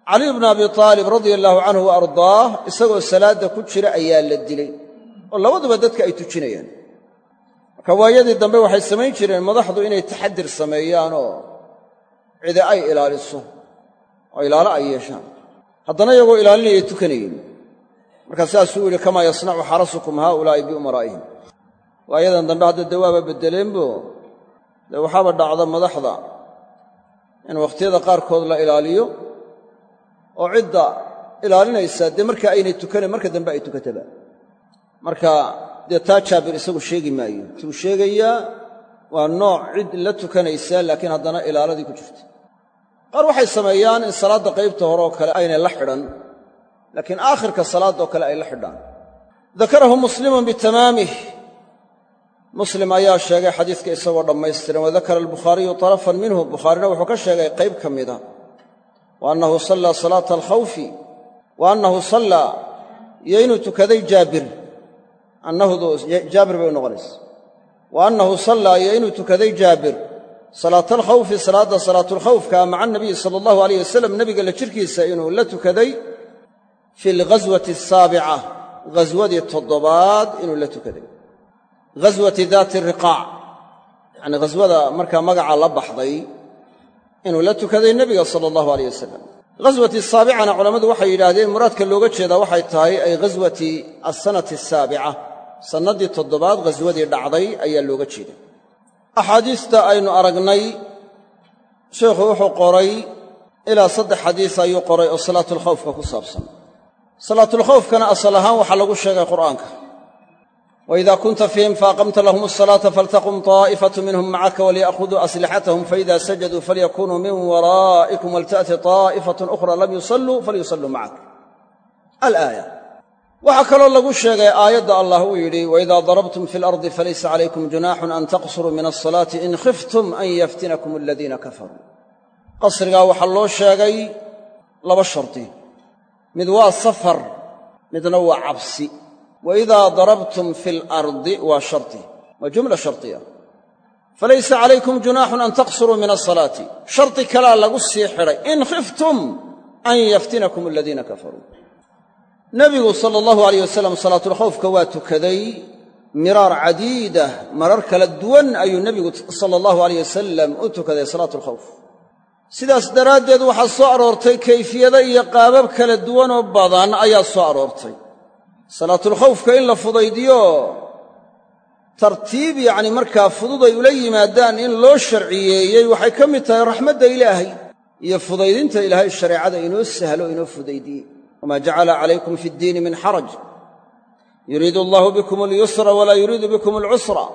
Caliy bnu abi aalib radia allaahu canhu ardaah isagoo salaadda ku jira ayaa la dilay. Oo labaduba dadka ay tujinayaan. Marka waayadii dambe waxay samayn jireen madaxdu inay taxadir sameeyaanoo cidi ay ilaaliso oo ilaalo ay yeeshaan haddana iyagoo ilaalinayay tukanayeen markaa sidaasuu yidhi kamaa yasnacu xarasukum haaulaa'i biumaraa'ihim. Waayadan dambe hadda dee waaba beddeleenbo dee waxaaba dhacda madaxda in wakhtiyada qaarkood la ilaaliyo? Oo cidda ilaalinaysaa dee markaa aynay tukanayn marka dambe ay tukataba. Marka dee taa jaabir isagu sheegi maayo. Tuu sheegayaa waa nooc cid la tukanaysaa laakiin haddana ilaaladii ku jirta qaar waxay sameeyaan in salaadda qaybta hore oo kale aynay la xidhan laakiin aakhirka salaaddaoo kale ay la xidhaan. Dakarahu muslimun bitamaamih. Muslim ayaa sheegay xadiiska isagoo dhammaystiran wadakara albukhaariyu tarafan minhu. Bukhaarina wuxuu ka sheegay qayb ka mida wa annahu sallaa salaata alkhawfi wa annahu sallaa iyo inuu tukaday jaabir. Annahudu jaabir bay u noqonaysa. Wa annahu sallaa iyo inuu tukaday jaabir salaata alkhawfi salaadda salaatulkhawfkaa maca anabiyi sala allahu alayh wasalam nebiga la jirkiisa inuu la tukaday fi alghaswati asaabica ghaswadii toddobaad inuu la tukaday. Ghaswati daati riqaac yacanii ghaswada markaa magaca la baxday inuu la tukaday nebiga sala allahu alayh wasalam ghaswati saabicana culammadu waxay yidhaahdeen muraadka looga jeedaa waxay tahay ay ghaswati alsanati asaabica sannaddii toddobaad ghaswadii dhacday ayaa looga jeeda axaadiista aynu aragnay sheikhu wuxuu qoray ilaa saddex xadiis ayuu qoray oo salaatulkhawfka ku saabsan. Salaatulkhawfkana asal ahaan waxaa lagu sheegay qur'aanka. Waida kunta fiihim faaqamta lahum asalaata faltaqum taa'ifatu minhum macaka waliya'khuduu aslixatahum faida sajaduu falyakunuu min waraa'ikum walta'ti taa'ifatun ukhra lam yusalluu falyusalluu macak alaaya waxaa kaloo lagu sheegay aayadda allah uu yidhi waidaa darabtum fi lardi falaysa calaykum junaaxun an taqsuruu min alsalaati in khiftum an yaftinakum aladiina kafaruu. Qasrigaa waxaa loo sheegay laba shardi mid waa safar midna waa cabsi. Waidaa darabtum fi alardi waa shardi waa jumla shardiya falaysa calaykum junaaxun an taqsuruu min asalaati shardi kalaa lagu sii xidhay in khiftum an yaftinakum aladiina kafaruu nebigu sala allahu alayh wasalam salaatulkhawfka waa tukaday. Miraar cadiida marar kala duwan ayuu nebigu sala allahu alayh wasalam u tukaday salaatulkhawf sidaas daraaddeed waxaa soo aroortay kayfiyado iyo qaabab kala duwanoo badan ayaa soo aroortay. Salaatulkhawfka in la fudaydiyo tartiib yacni markaa fudud ay ula yimaadaan in loo sharciyeeyey waxay ka mid tahay raxmadda ilaahay iyo fudaydinta ilaahay shareecada inoo sahlo inoo fudaydiyey wamaa jacala calaykum fi ddiini min xaraj yuriidu allahu bikum alyusra walaa yuriidu bikum alcusra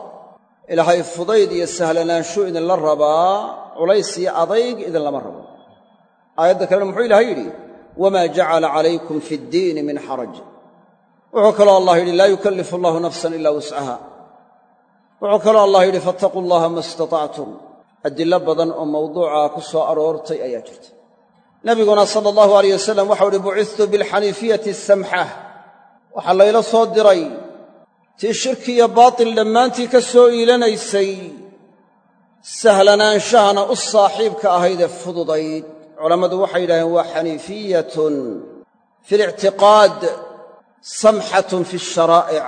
ilaahay fudayd iyo sahlanaanshu idinla rabaa culays iyo adayg idinlama rabo aayadda kalena muxuu ilahay yidhi wamaa jacala calaykum fi ddiini min xaraj wuxuu kaloo allah yidhi laa yukallifu allahu nafsan ila wuscaha wuxuu kaloo allah yidhi fattaquu allaha ma istatactum adillo badan oo mawduuca ku soo aroortay ayaa jirta nabiguna sala allahu alayh wasalam waxau uhi bucistu bilxaniifiyati asamxa waxaa layla soo diray tii shirki iyo baatil dhammaantii ka soo iilanaysay sahlanaanshaana u saaxiibka ahaydee fududayd. Culammadu waxay yidhahdeen waa xaniifiyatun fi lictiqaad samxatun fi sharaa'ic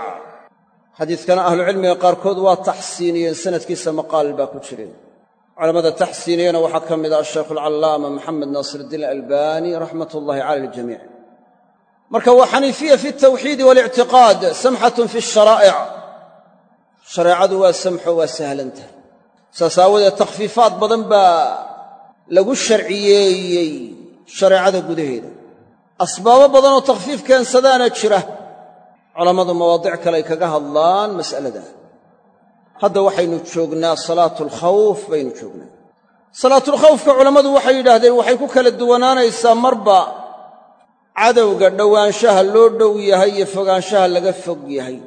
xadiidkana ahlucilmiga qaarkood waa taxsiiniyeen sanadkiisa maqaal baa ku jireen culamada taxsiiniyana waxaa ka mid ah ashaykhu alcallaama maxamed naasiruddiin albaani raxmat ullahi cala aljamiic marka waa xaniifiya fi altawxiidi waalictiqaad samxatun fi sharaa'ic. Shareecadu waa samxo waa sahlantah saas aawadeed takhfiifaad badan baa lagu sharciyeeyey shareecada gudaheeda. Asbaabo badanoo takhfiif keensadaana jira. Culammadu mawaadic kale ay kaga hadlaan mas'alada hadda waxaynu joognaa salaatulkhawf baynu joognaa. Salaatulkhawfka culammadu waxay yidhaahdeen waxay ku kala duwanaanaysaa marba cadowga dhowaanshaha loo dhow yahay iyo fogaanshaha laga fog yahay.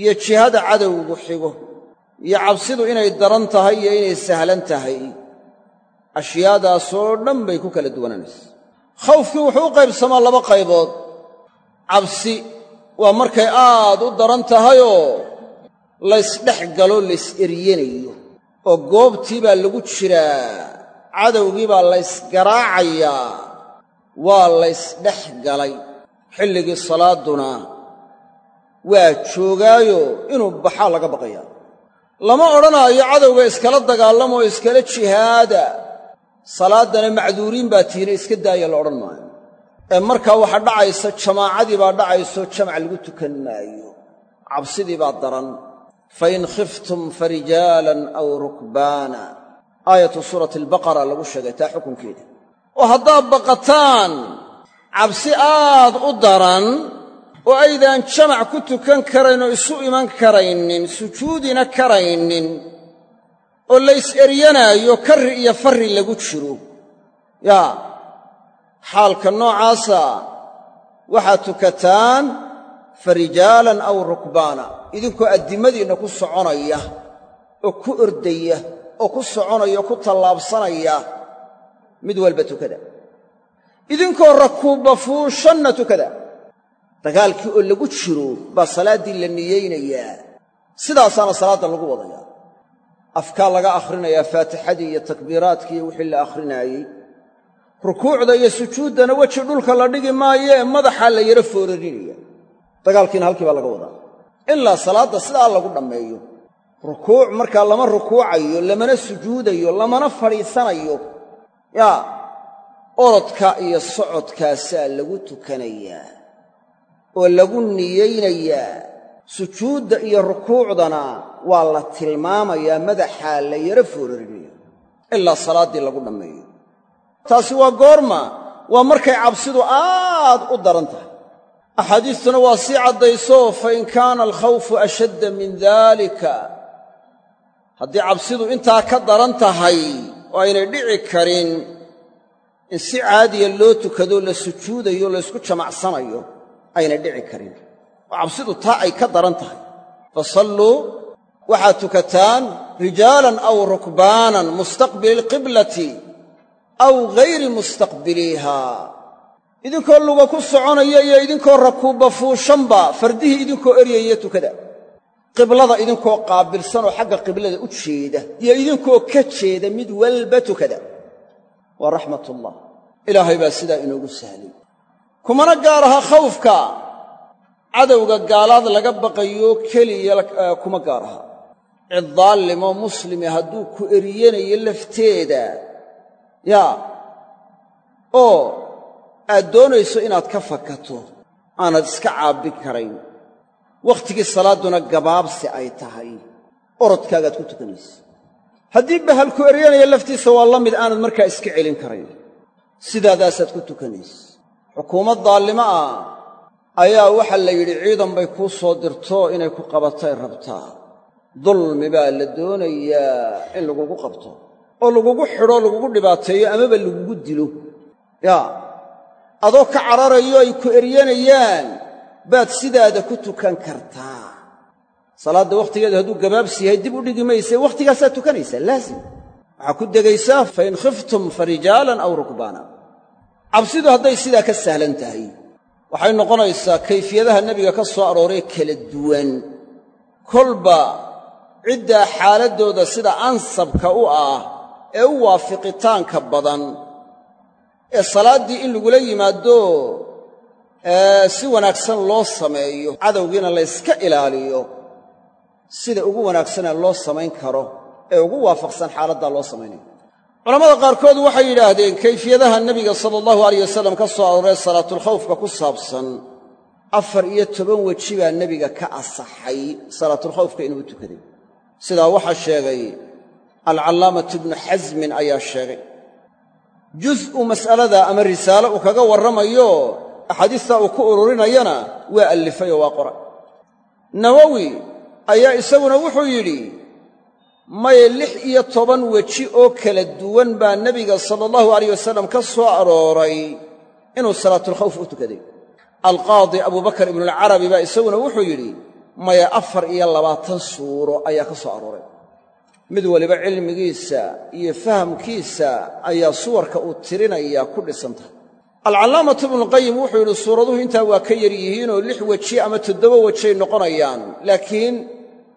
Iyo jihada cadowgu xigo iyo cabsidu inay daran tahay iyo inay sahlan tahay ashyaadaasoo dhan bay ku kala duwanaanaysaa. Khawfkii wuxuu u qaybsamaa laba qaybood. Cabsi waa markay aad u daran tahayoo laysdhex galo lays eryanayo oo goobtii baa lagu jiraa cadowgii baa laysgaraacayaa waa laysdhex galay xilligii salaadduna waa joogaayo inuu baxaa laga baqayaa. Lama odhanaayo cadowga iskala dagaalamoo iskala jihaada. Salaaddana macduuriin baa tihiine iska daaya la odhan maayo. Ee markaa waxaa dhacaysa jamaacadii baa dhacayso jamac lagu tukan maayo. Cabsidii baa daran fain khiftum farijaalan aw rukbaana aayatu suurati albaqara lagu sheegay taa xukunkeeda oo haddaad baqataan cabsi aad u daran oo aydaan jamac ku tukan karayn oo isu iman karaynin sujuudina karaynin oo lays eryanaayo karri iyo farri lagu jiro yaa xaalka noocaasa waxaad tukataan farijaalan aw rukbaana idinkoo addimadiinna ku soconaya oo ku ordaya oo ku soconaya oo ku tallaabsanaya mid walba tukada. Idinkoo rakuubba fuushanna tukada. Dagaalkii oo lagu jiro baa salaaddii la niyeynayaa. Sidaasaana salaadda lagu wadayaa afkaa laga akhrinayaa faatixadii iyo takbiiraadkii iyo wixii la akhrinaayey rukuucda iyo sujuuddana weji dhulka la dhigi maayee madaxaa la yaro foorarinaya dagaalkiina halkii baa laga wadaa ilaa salaadda sidaa lagu dhammeeyo. Rukuuc markaa lama rukuucayo lamana sujuudayo lamana fadhiisanayo. Yaa orodka iyo socodkaasaa lagu tukanayaa oo lagu niyeynayaa sujuudda iyo rukuucdana waa la tilmaamayaa madaxaa la yaro foorarinaya ilaa salaaddii lagu dhammeeyo. Taasi waa goorma waa markay cabsidu aad u daran tahay axaadiistuna waa sii caddayso fain kaana alkhawfu ashadda min daalika. Haddii cabsidu intaa ka daran tahay oo aynay dhici karin in si caadiya loo tukado la sujuudayo laysku jamacsanayo aynay dhici karin. Oo cabsidu taa ay ka daran tahay. Fasalluu waxaad tukataan rijaalan aw rukbaanan mustaqbili alqiblati aw ghayri mustaqbiliiha idinkoo luga ku soconaya iyo idinkoo rakuubba fuushanba fardihii idinkoo eryaya tukada. Qiblada idinkoo qaabilsan oo xagga qiblada u jeeda iyo idinkoo ka jeeda mid walba tukada. Waa raxmatullah. Ilaahay baa sidaa inoogu sahlay. Kumana gaar aha khawfka. Cadowga gaalaad laga baqayo keliya kuma gaar aha. Cid daallimoo muslimi hadduu ku eriyanayo lafteeda. Yaa. Oo aad doonayso inaad ka fakato aanad iska caabbin karayn. Wakhtigii salaadduna gabaabsi ay tahay. Orodkaagaad ku tukanaysa haddii bahal ku eryanaya laftiisa waa la mid aanad markaa iska celin karayn. Sidaadaasaad ku tukanaysa xukuumad daallimo ah ayaa waxaa la yidhi ciidan bay kuu soo dirto inay ku qabatay rabtaa. Dulmi baa la doonayaa in lagugu qabto. Oo lagugu xidho lagugu dhibaateeyo amaba lagugu dilo. Yaa adoo ka cararayo ay ku eryanayaan baad sidaada ku tukan kartaa. Salaadda wakhtigeedu hadduu gabaabsi yahay dib u dhigi mayse wakhtigaasaad tukanaysaa laazim. Waxaa ku degaysaa fa in khiftum fa rijaalan aw rukbaana. Cabsidu hadday sidaa ka sahlan tahay waxay noqonaysaa kayfiyadaha nebiga ka soo arooree kala duwan. Kolba ciddaa xaaladdooda sida ansabka u ah ee u waafiqitaanka badan ee salaaddii in lagula yimaado si wanaagsan loo sameeyo cadowgiina layska ilaaliyo sida ugu wanaagsanee loo samayn karo ee ugu waafaqsan xaaladdaa loo samaynayo. Culammada qaarkood waxay yidhaahdeen kayfiyadaha nebiga sala allahu alayh wasalam ka soo arooree salaatulkhawfka ku saabsan afar iyo toban weji baa nebiga ka asaxay salaatulkhawfka inuu tukaday. Sidaa waxaa sheegay alcallaamatu ibnu xasmin ayaa sheegay jus'u mas'alada ama risaalo uu kaga warramayo axaadiistaa uu ku ururinayana waa allifay oo waa qora. Nawowi ayaa isaguna wuxuu yidhi maye lix iyo toban weji oo kala duwan baa nebiga sala allahu alayh wasalam ka soo arooray inuu salaatulkhawf u tukaday. Alqaadi abubakar ibnualcarabi baa isaguna wuxuu yidhi maya afar iyo labaatan suuro ayaa ka soo arooray mid waliba cilmigiisa iyo fahamkiisa ayaa suwarka uu tirinaya ku dhisan tahay. Alcallaamatu ibnuqayim wuxuu yidhi suuraduhu intaa waa ka yar yihiinoo lix weji ama toddoba wejay noqonayaan. Laakiin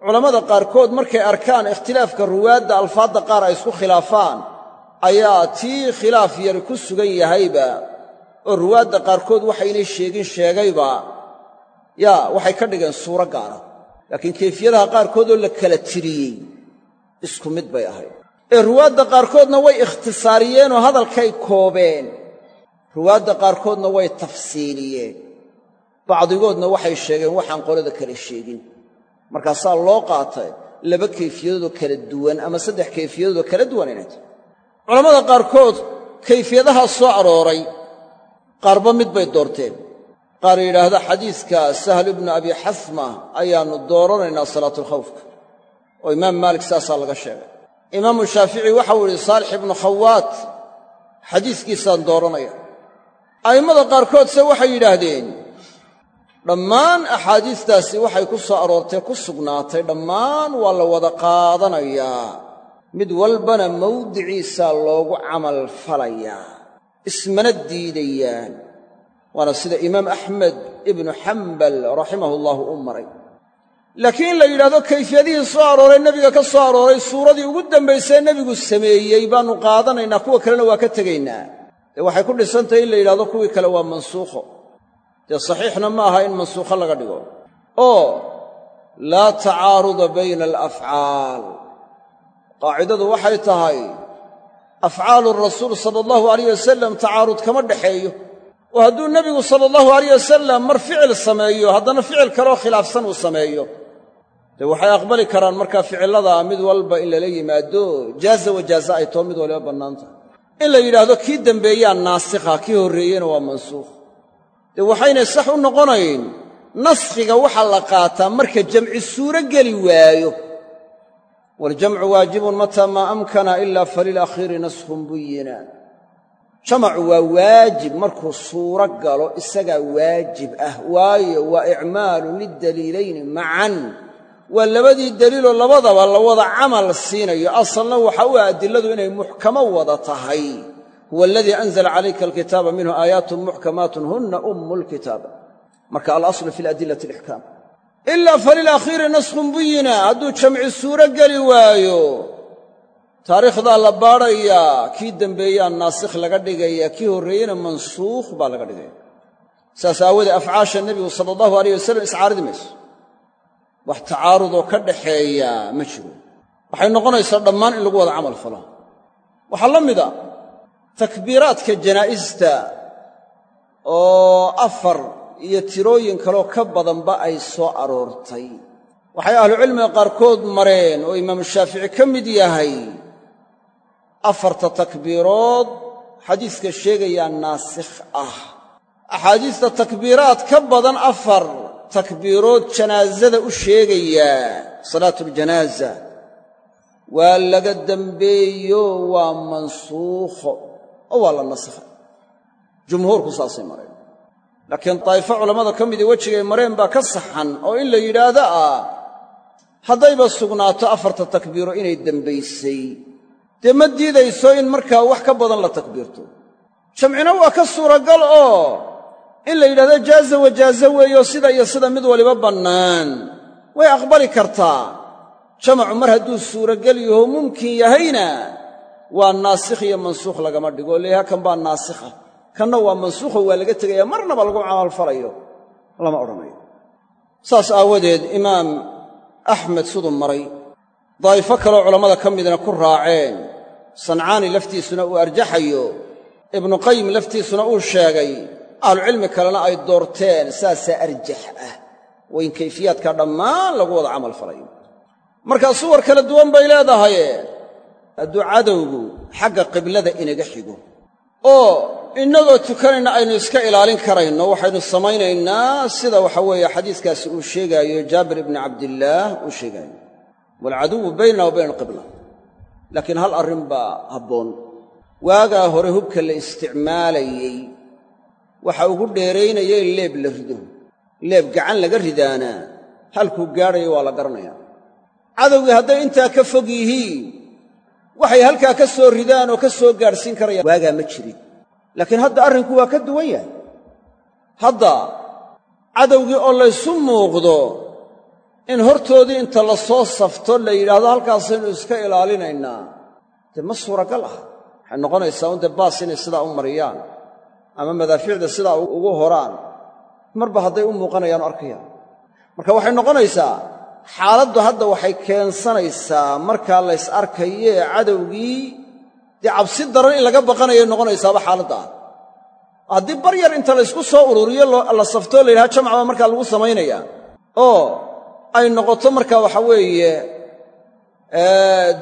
culammada qaarkood markay arkaan ikhtilaafka ruwaadda alfaadda qaar ay isku khilaafaan ayaa tii khilaaf yari ku sugan yahayba. Oo ruwaadda qaarkood waxaynay sheegin sheegayba yaa waxay ka dhigeen suuro gaara. Laakiin kayfiyadaha qaarkoodoo la kala tiriyey isku mid bay ahayd. Ee ruwaadda qaarkoodna way ikhtisaariyeenoo hadalkay koobeen. Ruwaadda qaarkoodna way tafsiiliyeen. Bacdigoodna waxay sheegeen waxaan qolada kale sheegin. Markaasaa loo qaatay laba kayfiyadoodoo kala duwan ama saddex kayfiyadoodoo kala duwan inay tahay. Culammada qaarkood kayfiyadahaa soo arooray qaarba mid bay doorteen. Qaar yidhaahda xadiiska sahl ibnu abi xasma ayaannu dooranaynaa salaatulkhawfka oo imaam maalik saasaa laga sheegay. Imaamu shaafici waxau idhi saalix ibnu khawaat xadiiskiisaan dooranaya. A'immada qaarkoodse waxay yidhaahdeen dhammaan axaadiistaasi waxay ku soo aroortay ku sugnaatay dhammaan waa la wada qaadanayaa mid walbana mawdiciisaa loogu camal falayaa ismana diidayaan. Waana sida imaam axmed ibnu xambal raximahu allaahu u maray laakiin in la yidhahdo kayfiyadihii soo arooray nebiga ka soo arooray suuradii ugu dambaysee nebigu sameeyey baannu qaadanaynaa kuwa kalena waa ka tegaynaa. Dee waxay ku dhisantahay in la yidhahdo kuwii kale waa mansuukho. Dee saxiixna ma aha in mansuukho laga dhigo. Oo laa tacaaruda bayna alafcaal. Qaacidadu waxay tahay afcaalu rasuul sala allahu alayh wasalam tacaarud kama dhaxeeyo. Oo hadduu nebigu sala allahu alayh wasalam mar ficil sameeyo haddana ficil kaleoo khilaafsan uu sameeyo dee waxay aqbali karaan markaa ficilladaa mid walba in lala yimaado jaaza wajaaza ay too mid waliba bannaan tahay in la yidhaahdo kii dembeeyaa naasikha kii horreeyena waa mansuukh. Dee waxaynay sax u noqonayn naskhiga waxaa la qaataa marka jamci suuro geli waayo waljamcu waajibun mataa maa amkana ila falilakhiiri naskhun buyina. Jamacu waa waajib markuu suuro galo isagaa waajib ah waayo waa icmaalun lidaliilayni macan waa labadii daliiloo labadaba la wada camal siinayo. Asalna waxa u ah adiladu inay muxkamo wada tahay. Huwa aladii anzala calayka alkitaaba minhu aayaatun muxkamaatun hunna ummu lkitaaba marka alaslu fi ladilati alixkaam ilaa falilakhiiri naskhun buyina. Hadduu jamci suuro geli waayo taariikhdaa la baadhayaa kii dembeeyaa naasikh laga dhigaya kii horreeyena mansuukh baa laga dhigaya. Saas aawoodee afcaasha nebigu sala allahu alayh wasalam iscaaridi mayso wax tacaarudoo ka dhaxeeya ma jiro. Waxay noqonaysaa dhammaan in lagu wada camal falo waxaa la mida takbiiraadka janaa'ista oo afar iyo tirooyin kaloo ka badanba ay soo aroortay. Waxay ahlucilmiga qaarkood mareen oo imaamu shaafici ka mid yahay afarta takbiirood xadiiska sheegayaa naasikh ah. Axaadiista takbiiraad ka badan afar takbiirood janaasada u sheegayaa salaatuljanaaza waa laga dembeeyo waa mansuukho oo waa la nasakhay jumhuurku saasay mareen. Laakiin daa'ifo culammada ka midii wejigay mareen baa ka saxan oo in la yidhaahdo ah haddayba sugnaato afarta takbiiro inay dembaysay dee ma diidayso in markaa wax ka badan la takbiirto? Jamcina waa ka suuragal oo in la yidhahdo jaaza wajaaza weeyo sida iyo sida mid waliba bannaan. Way aqbali kartaa. Jamacu mar hadduu suuragel yaho mumkin yahayna waa naasikh iyo mansuukh lagama dhigo. Leeyaha kan baa naasikha kanna waa mansuukho waa laga tegaya marnaba lagu camalfalayo lama odhanayo. Saas aawadeed imaam axmed siduu maray. Daa'ifo kaleo culammada ka midna ku raaceen. Sancaani laftiisuna uu arjaxayo. Ibnuqayim laftiisuna uu sheegay ahlucilmi kalena ay doorteen saasaa arjax ah. Waa in kayfiyaadka dhammaan lagu wada camal falayo. Markaa suwar kala duwan bay leedahaye hadduu cadowgu xagga qiblada inaga xigo. Oo innagoo tukanayna aynu iska ilaalin karayno waxaynu samaynaynaa sida waxa weeye xadiiskaasi uu sheegaayo jaabir ibni cabdillaah uu sheegaayo. Waalcaduwu baynana wa bayna alqibla. Laakiin hal arrin baa habboon. Waagaa hore hubka la isticmaalayey waxa ugu dheeraynaya in leeb la rido. Leeb gacan laga ridaana. Halkuu gaadhayo waa la garanayaa cadowgii hadday intaa ka fog yihiin waxay halkaa ka soo ridaan oo ka soo gaadhsiin karayaan. Waagaa ma jirin laakiin hadda arrinku waa ka duwan yahay. Hadda cadowgii oo laysu muuqdo in hortoodii inta la soo safto la yidhaahdo halkaasaynu iska ilaalinaynaa. Dee ma suuragal ah? Waxay noqonaysaa un baas inay sidaa u mariyaan ama madaafiicda sidaa ugu horaan. Marba hadday u muuqanayaan o arkayaan marka waxay noqonaysaa xaaladdu hadda waxay keensanaysaa markaa lays arkayee cadowgii dee cabsi daran in laga baqanayay noqonaysaaba xaaladda ah. Haddii bar yar inta laysku soo ururiyo la saftoo la yidhaha jamc baa markaa lagu samaynayaa oo ay noqoto markaa waxa weeye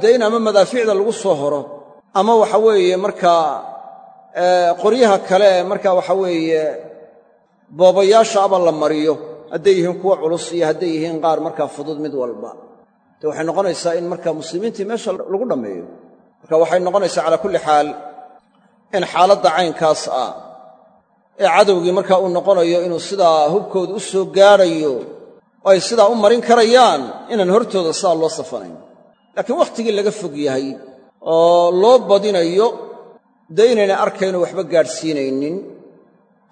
dee ama madaafiicda lagu soo horo ama waxa weeye markaa qoryaha kale markaa waxa weeye boobayaasha aba la mariyo. Hadday yihiin kuwa culus iyo hadday yihiin qaar markaa fudud mid walba. Dee waxay noqonaysaa in markaa muslimiintii meesha lagu dhammeeyo. Marka waxay noqonaysaa calaa kulli xaal in xaaladda caynkaas ah ee cadowgii markaa uu noqonayo inuu sidaa hubkooda u soo gaadhayo oo ay sidaa u marin karayaan inaan hortooda sidaa loo safanayn. Laakiin wakhtigii laga fog yahay oo loo badinayo dee inayna arkaynoo waxba gaadhsiinaynin.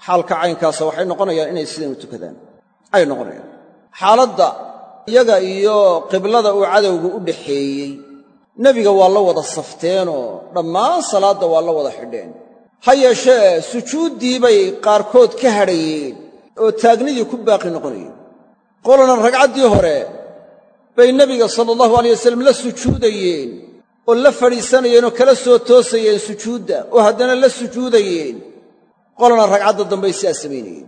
Xaalka caynkaasa waxay noqonayaan inay sidanu tukadaan. Ay noqonayaan. Xaaladda iyaga iyo qiblada uu cadowgu u dhaxeeyey nebiga waa la wada safteenoo dhammaan salaadda waa la wada xidheen. Ha yeeshee sujuuddii bay qaarkood ka hadhayeen oo taagnidii ku baaqi noqonayeen. Qolana ragcaddii hore bay nebiga sala allahu alay wasalam la sujuudayeen oo la fadhiisanayeen oo kala soo toosayeen sujuudda oo haddana la sujuudayeen qolana ragcadda dambey sidaa samaynayeen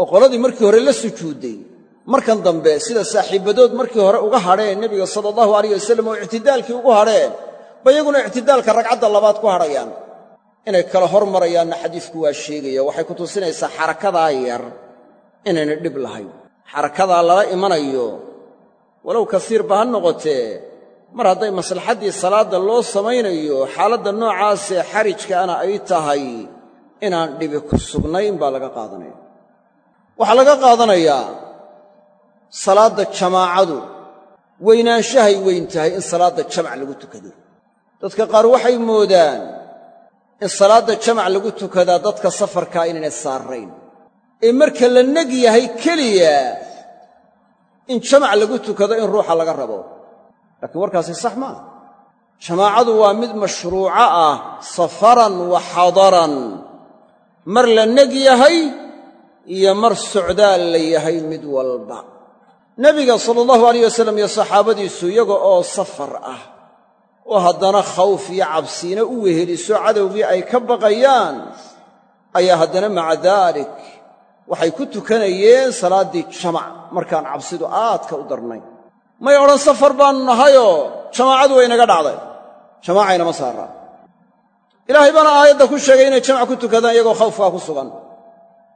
oo qoladii markii hore la sujuudday markan dambe sida saaxiibbadood markii hore uga hadheen nebiga sala allahu alayh wasalam oo ictidaalkii ugu hadheen ba iyaguna ictidaalka ragcadda labaad ku hadhayaan. Inay kala hormarayaanna xadiisku waa sheegaya waxay ku tusinaysaa xarakadaa yar inayna dhib lahayn. Xarakadaa lala imanayo walow kasiirba ha noqotee mar hadday maslaxaddii salaadda loo samaynayo xaaladda noocaasee xarijkaana ay tahay inaan dhibi ku sugnayn baa laga qaadanaya. Waxaa laga qaadanayaa salaadda jamaacadu. Weynaanshahay weyn tahay in salaadda jamac lagu tukado. Dadka qaar waxay moodaan in salaadda jamac lagu tukadaa dadka safarkaa inaynay saarrayn ee marka la neg yahay keliya in jamac lagu tukado in ruuxa laga rabo laakiin warkaasi sax maaha jamaacadu waa mid mashruuco ah safaran wa xadaran. Mar la neg yahay iyo mar socdaal la yahay mid walba. Nebiga sala allahu alayh wasalam iyo saxaabadiisu iyaga oo safar ah oo haddana khawf iyo cabsiina u weheliso cadowgii ay ka baqayaan ayaa haddana maca daalik waxay ku tukanayeen salaaddii jamac markaan cabsidu aadka u darnayn may odhan safar baannu nahayoo jamaacadu way naga dhacday jamaacayna ma saarraa ilaahay baana aayadda ku sheegay inay jamac ku tukadaan iyagoo khawfkaa ku sugan.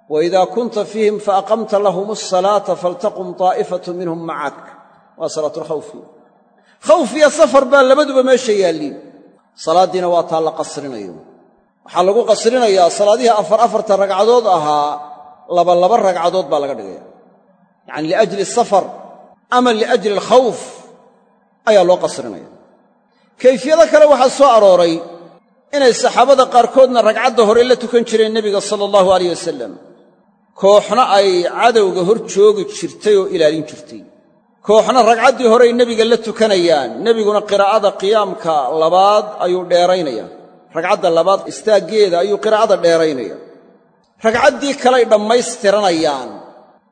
Wa idaa kunta fiihim fa aqamta lahum asalaata faltaqum taa'ifatu minhum macak waa salaatulkhawfi khawf. Iyo safar baa labaduba meesha yaalliin. Salaaddiina waa taa la qasrinayo. Waxaa lagu qasrinayaa salaadihii afar afarta ragcadood ahaa laba laba ragcadood baa laga dhigaya. Yacani liajli safar ama liajli alkhawf ayaa loo qasrinaya. Kayfiyado kale waxaa soo arooray inay saxaabada qaarkoodna ragcadda hore la tukan jireen nebiga sala allahu alayh wasalam kooxna ay cadowga hor joogi jirtay oo ilaalin jirtay. Kooxna ragcaddii horey nebiga la tukanayaan nebiguna qiraa'ada qiyaamka labaad ayuu dheeraynaya ragcadda labaad istaaggeeda ayuu qiraa'ada dheeraynaya ragcaddii kaley dhammaystiranayaan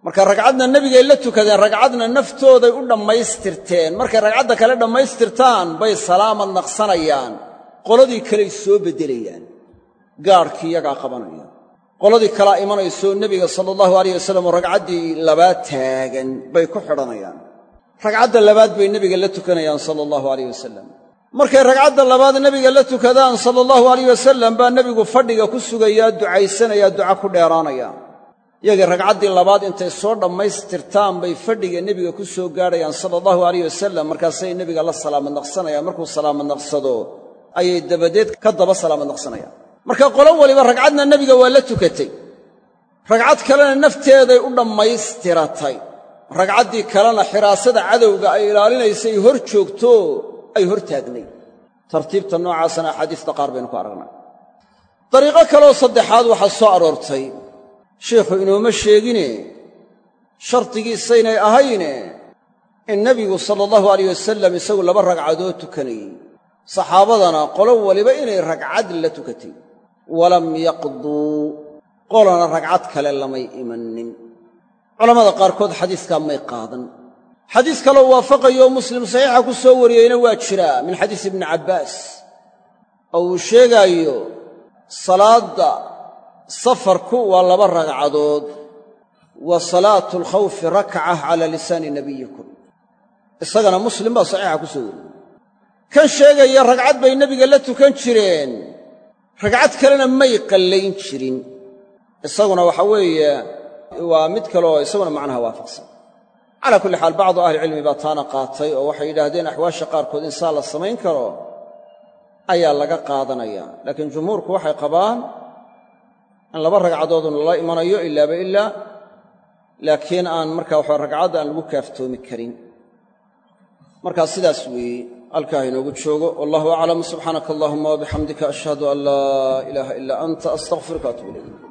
marka ragcadna nebigay la tukadeen ragcadna naftooday u dhammaystirteen. Markay ragcadda kale dhammaystirtaan bay salaamad naqsanayaan. Qoladii kaley soo beddelayaan. Gaadhkii iyagaa qabanaya qoladii kalaa imanaysoo nebiga sala allahu alayh wasalam oo ragcaddii labaad taagan bay ku xidhanayaan. Ragcadda labaad bay nebiga la tukanayaan sala allahu alayh wasalam markay ragcadda labaad nebiga la tukadaan sala allahu alayh wasalam baa nebigu fadhiga ku sugayaa ducaysanayaa duca ku dheeraanaya yagii ragcaddii labaad intay soo dhammaystirtaan bay fadhiga nebiga ku soo gaadhayaan sala allahu alayh wasalam markaasay nebiga la salaamad naqsanayaan. Markuu salaamad naqsado ayay dabadeed ka daba salaamad naqsanayaan. Marka qolo waliba ragcadna nebiga waa la tukatay. Ragcad kalena nafteeday u dhammaystiratay. Ragcaddii kalena xiraasada cadowga ay ilaalinaysay hor joogto ay hor taagnay tartiibta noocaasana axaadiista qaar baynu ku aragnay dariiqo kaleoo saddexaad waxaa soo aroortay sheikhu inooma sheegine shardigiisaynay ahayne in nebigu sala allahu alayh wasalam isagu laba ragcadood tukanayey saxaabadana qolo waliba inay ragcad la tukatay. Walam yaqduu qolana ragcad kale lamay imanin culammada qaarkood xadiiskaa may qaadan. Xadiis kaloo waafaqayoo muslim saxiixa ku soo wariyeyna waa jiraa min xadiis ibni cabbaas. Oo uu sheegaayo salaadda safarku waa laba ragcadood wa salaatu alkhawfi rakcah cala lisaani nabiyikum. Isagana muslim baa saxiixa ku soo wariyey. Kan sheegaya ragcad bay nebiga la tukan jireen. Ragcad kalena may qallayn jirin. Isaguna waxa weeye waa mid kaleoo isaguna macnaha waafaqsan. Calaa kulli xaal bacdu ahlicilmi baa taana qaatay oo waxay yidhaahdeen axwaasha qaarkood in saa la samayn karo ayaa laga qaadanaya. Laakiin jumhuurku waxay qabaan in laba ragcadoodun lala imanayo ilaaba ilaa laakiin aan marka waxa ragcadda aan lagu kaaftoomi karin. Markaa sidaas weeye halkaa inoogu joogo. Wallahu aclam subxaanaka allahuma wabixamdika ashhadu an laa ilaaha ilaa anta astaqfiruka atub ilayk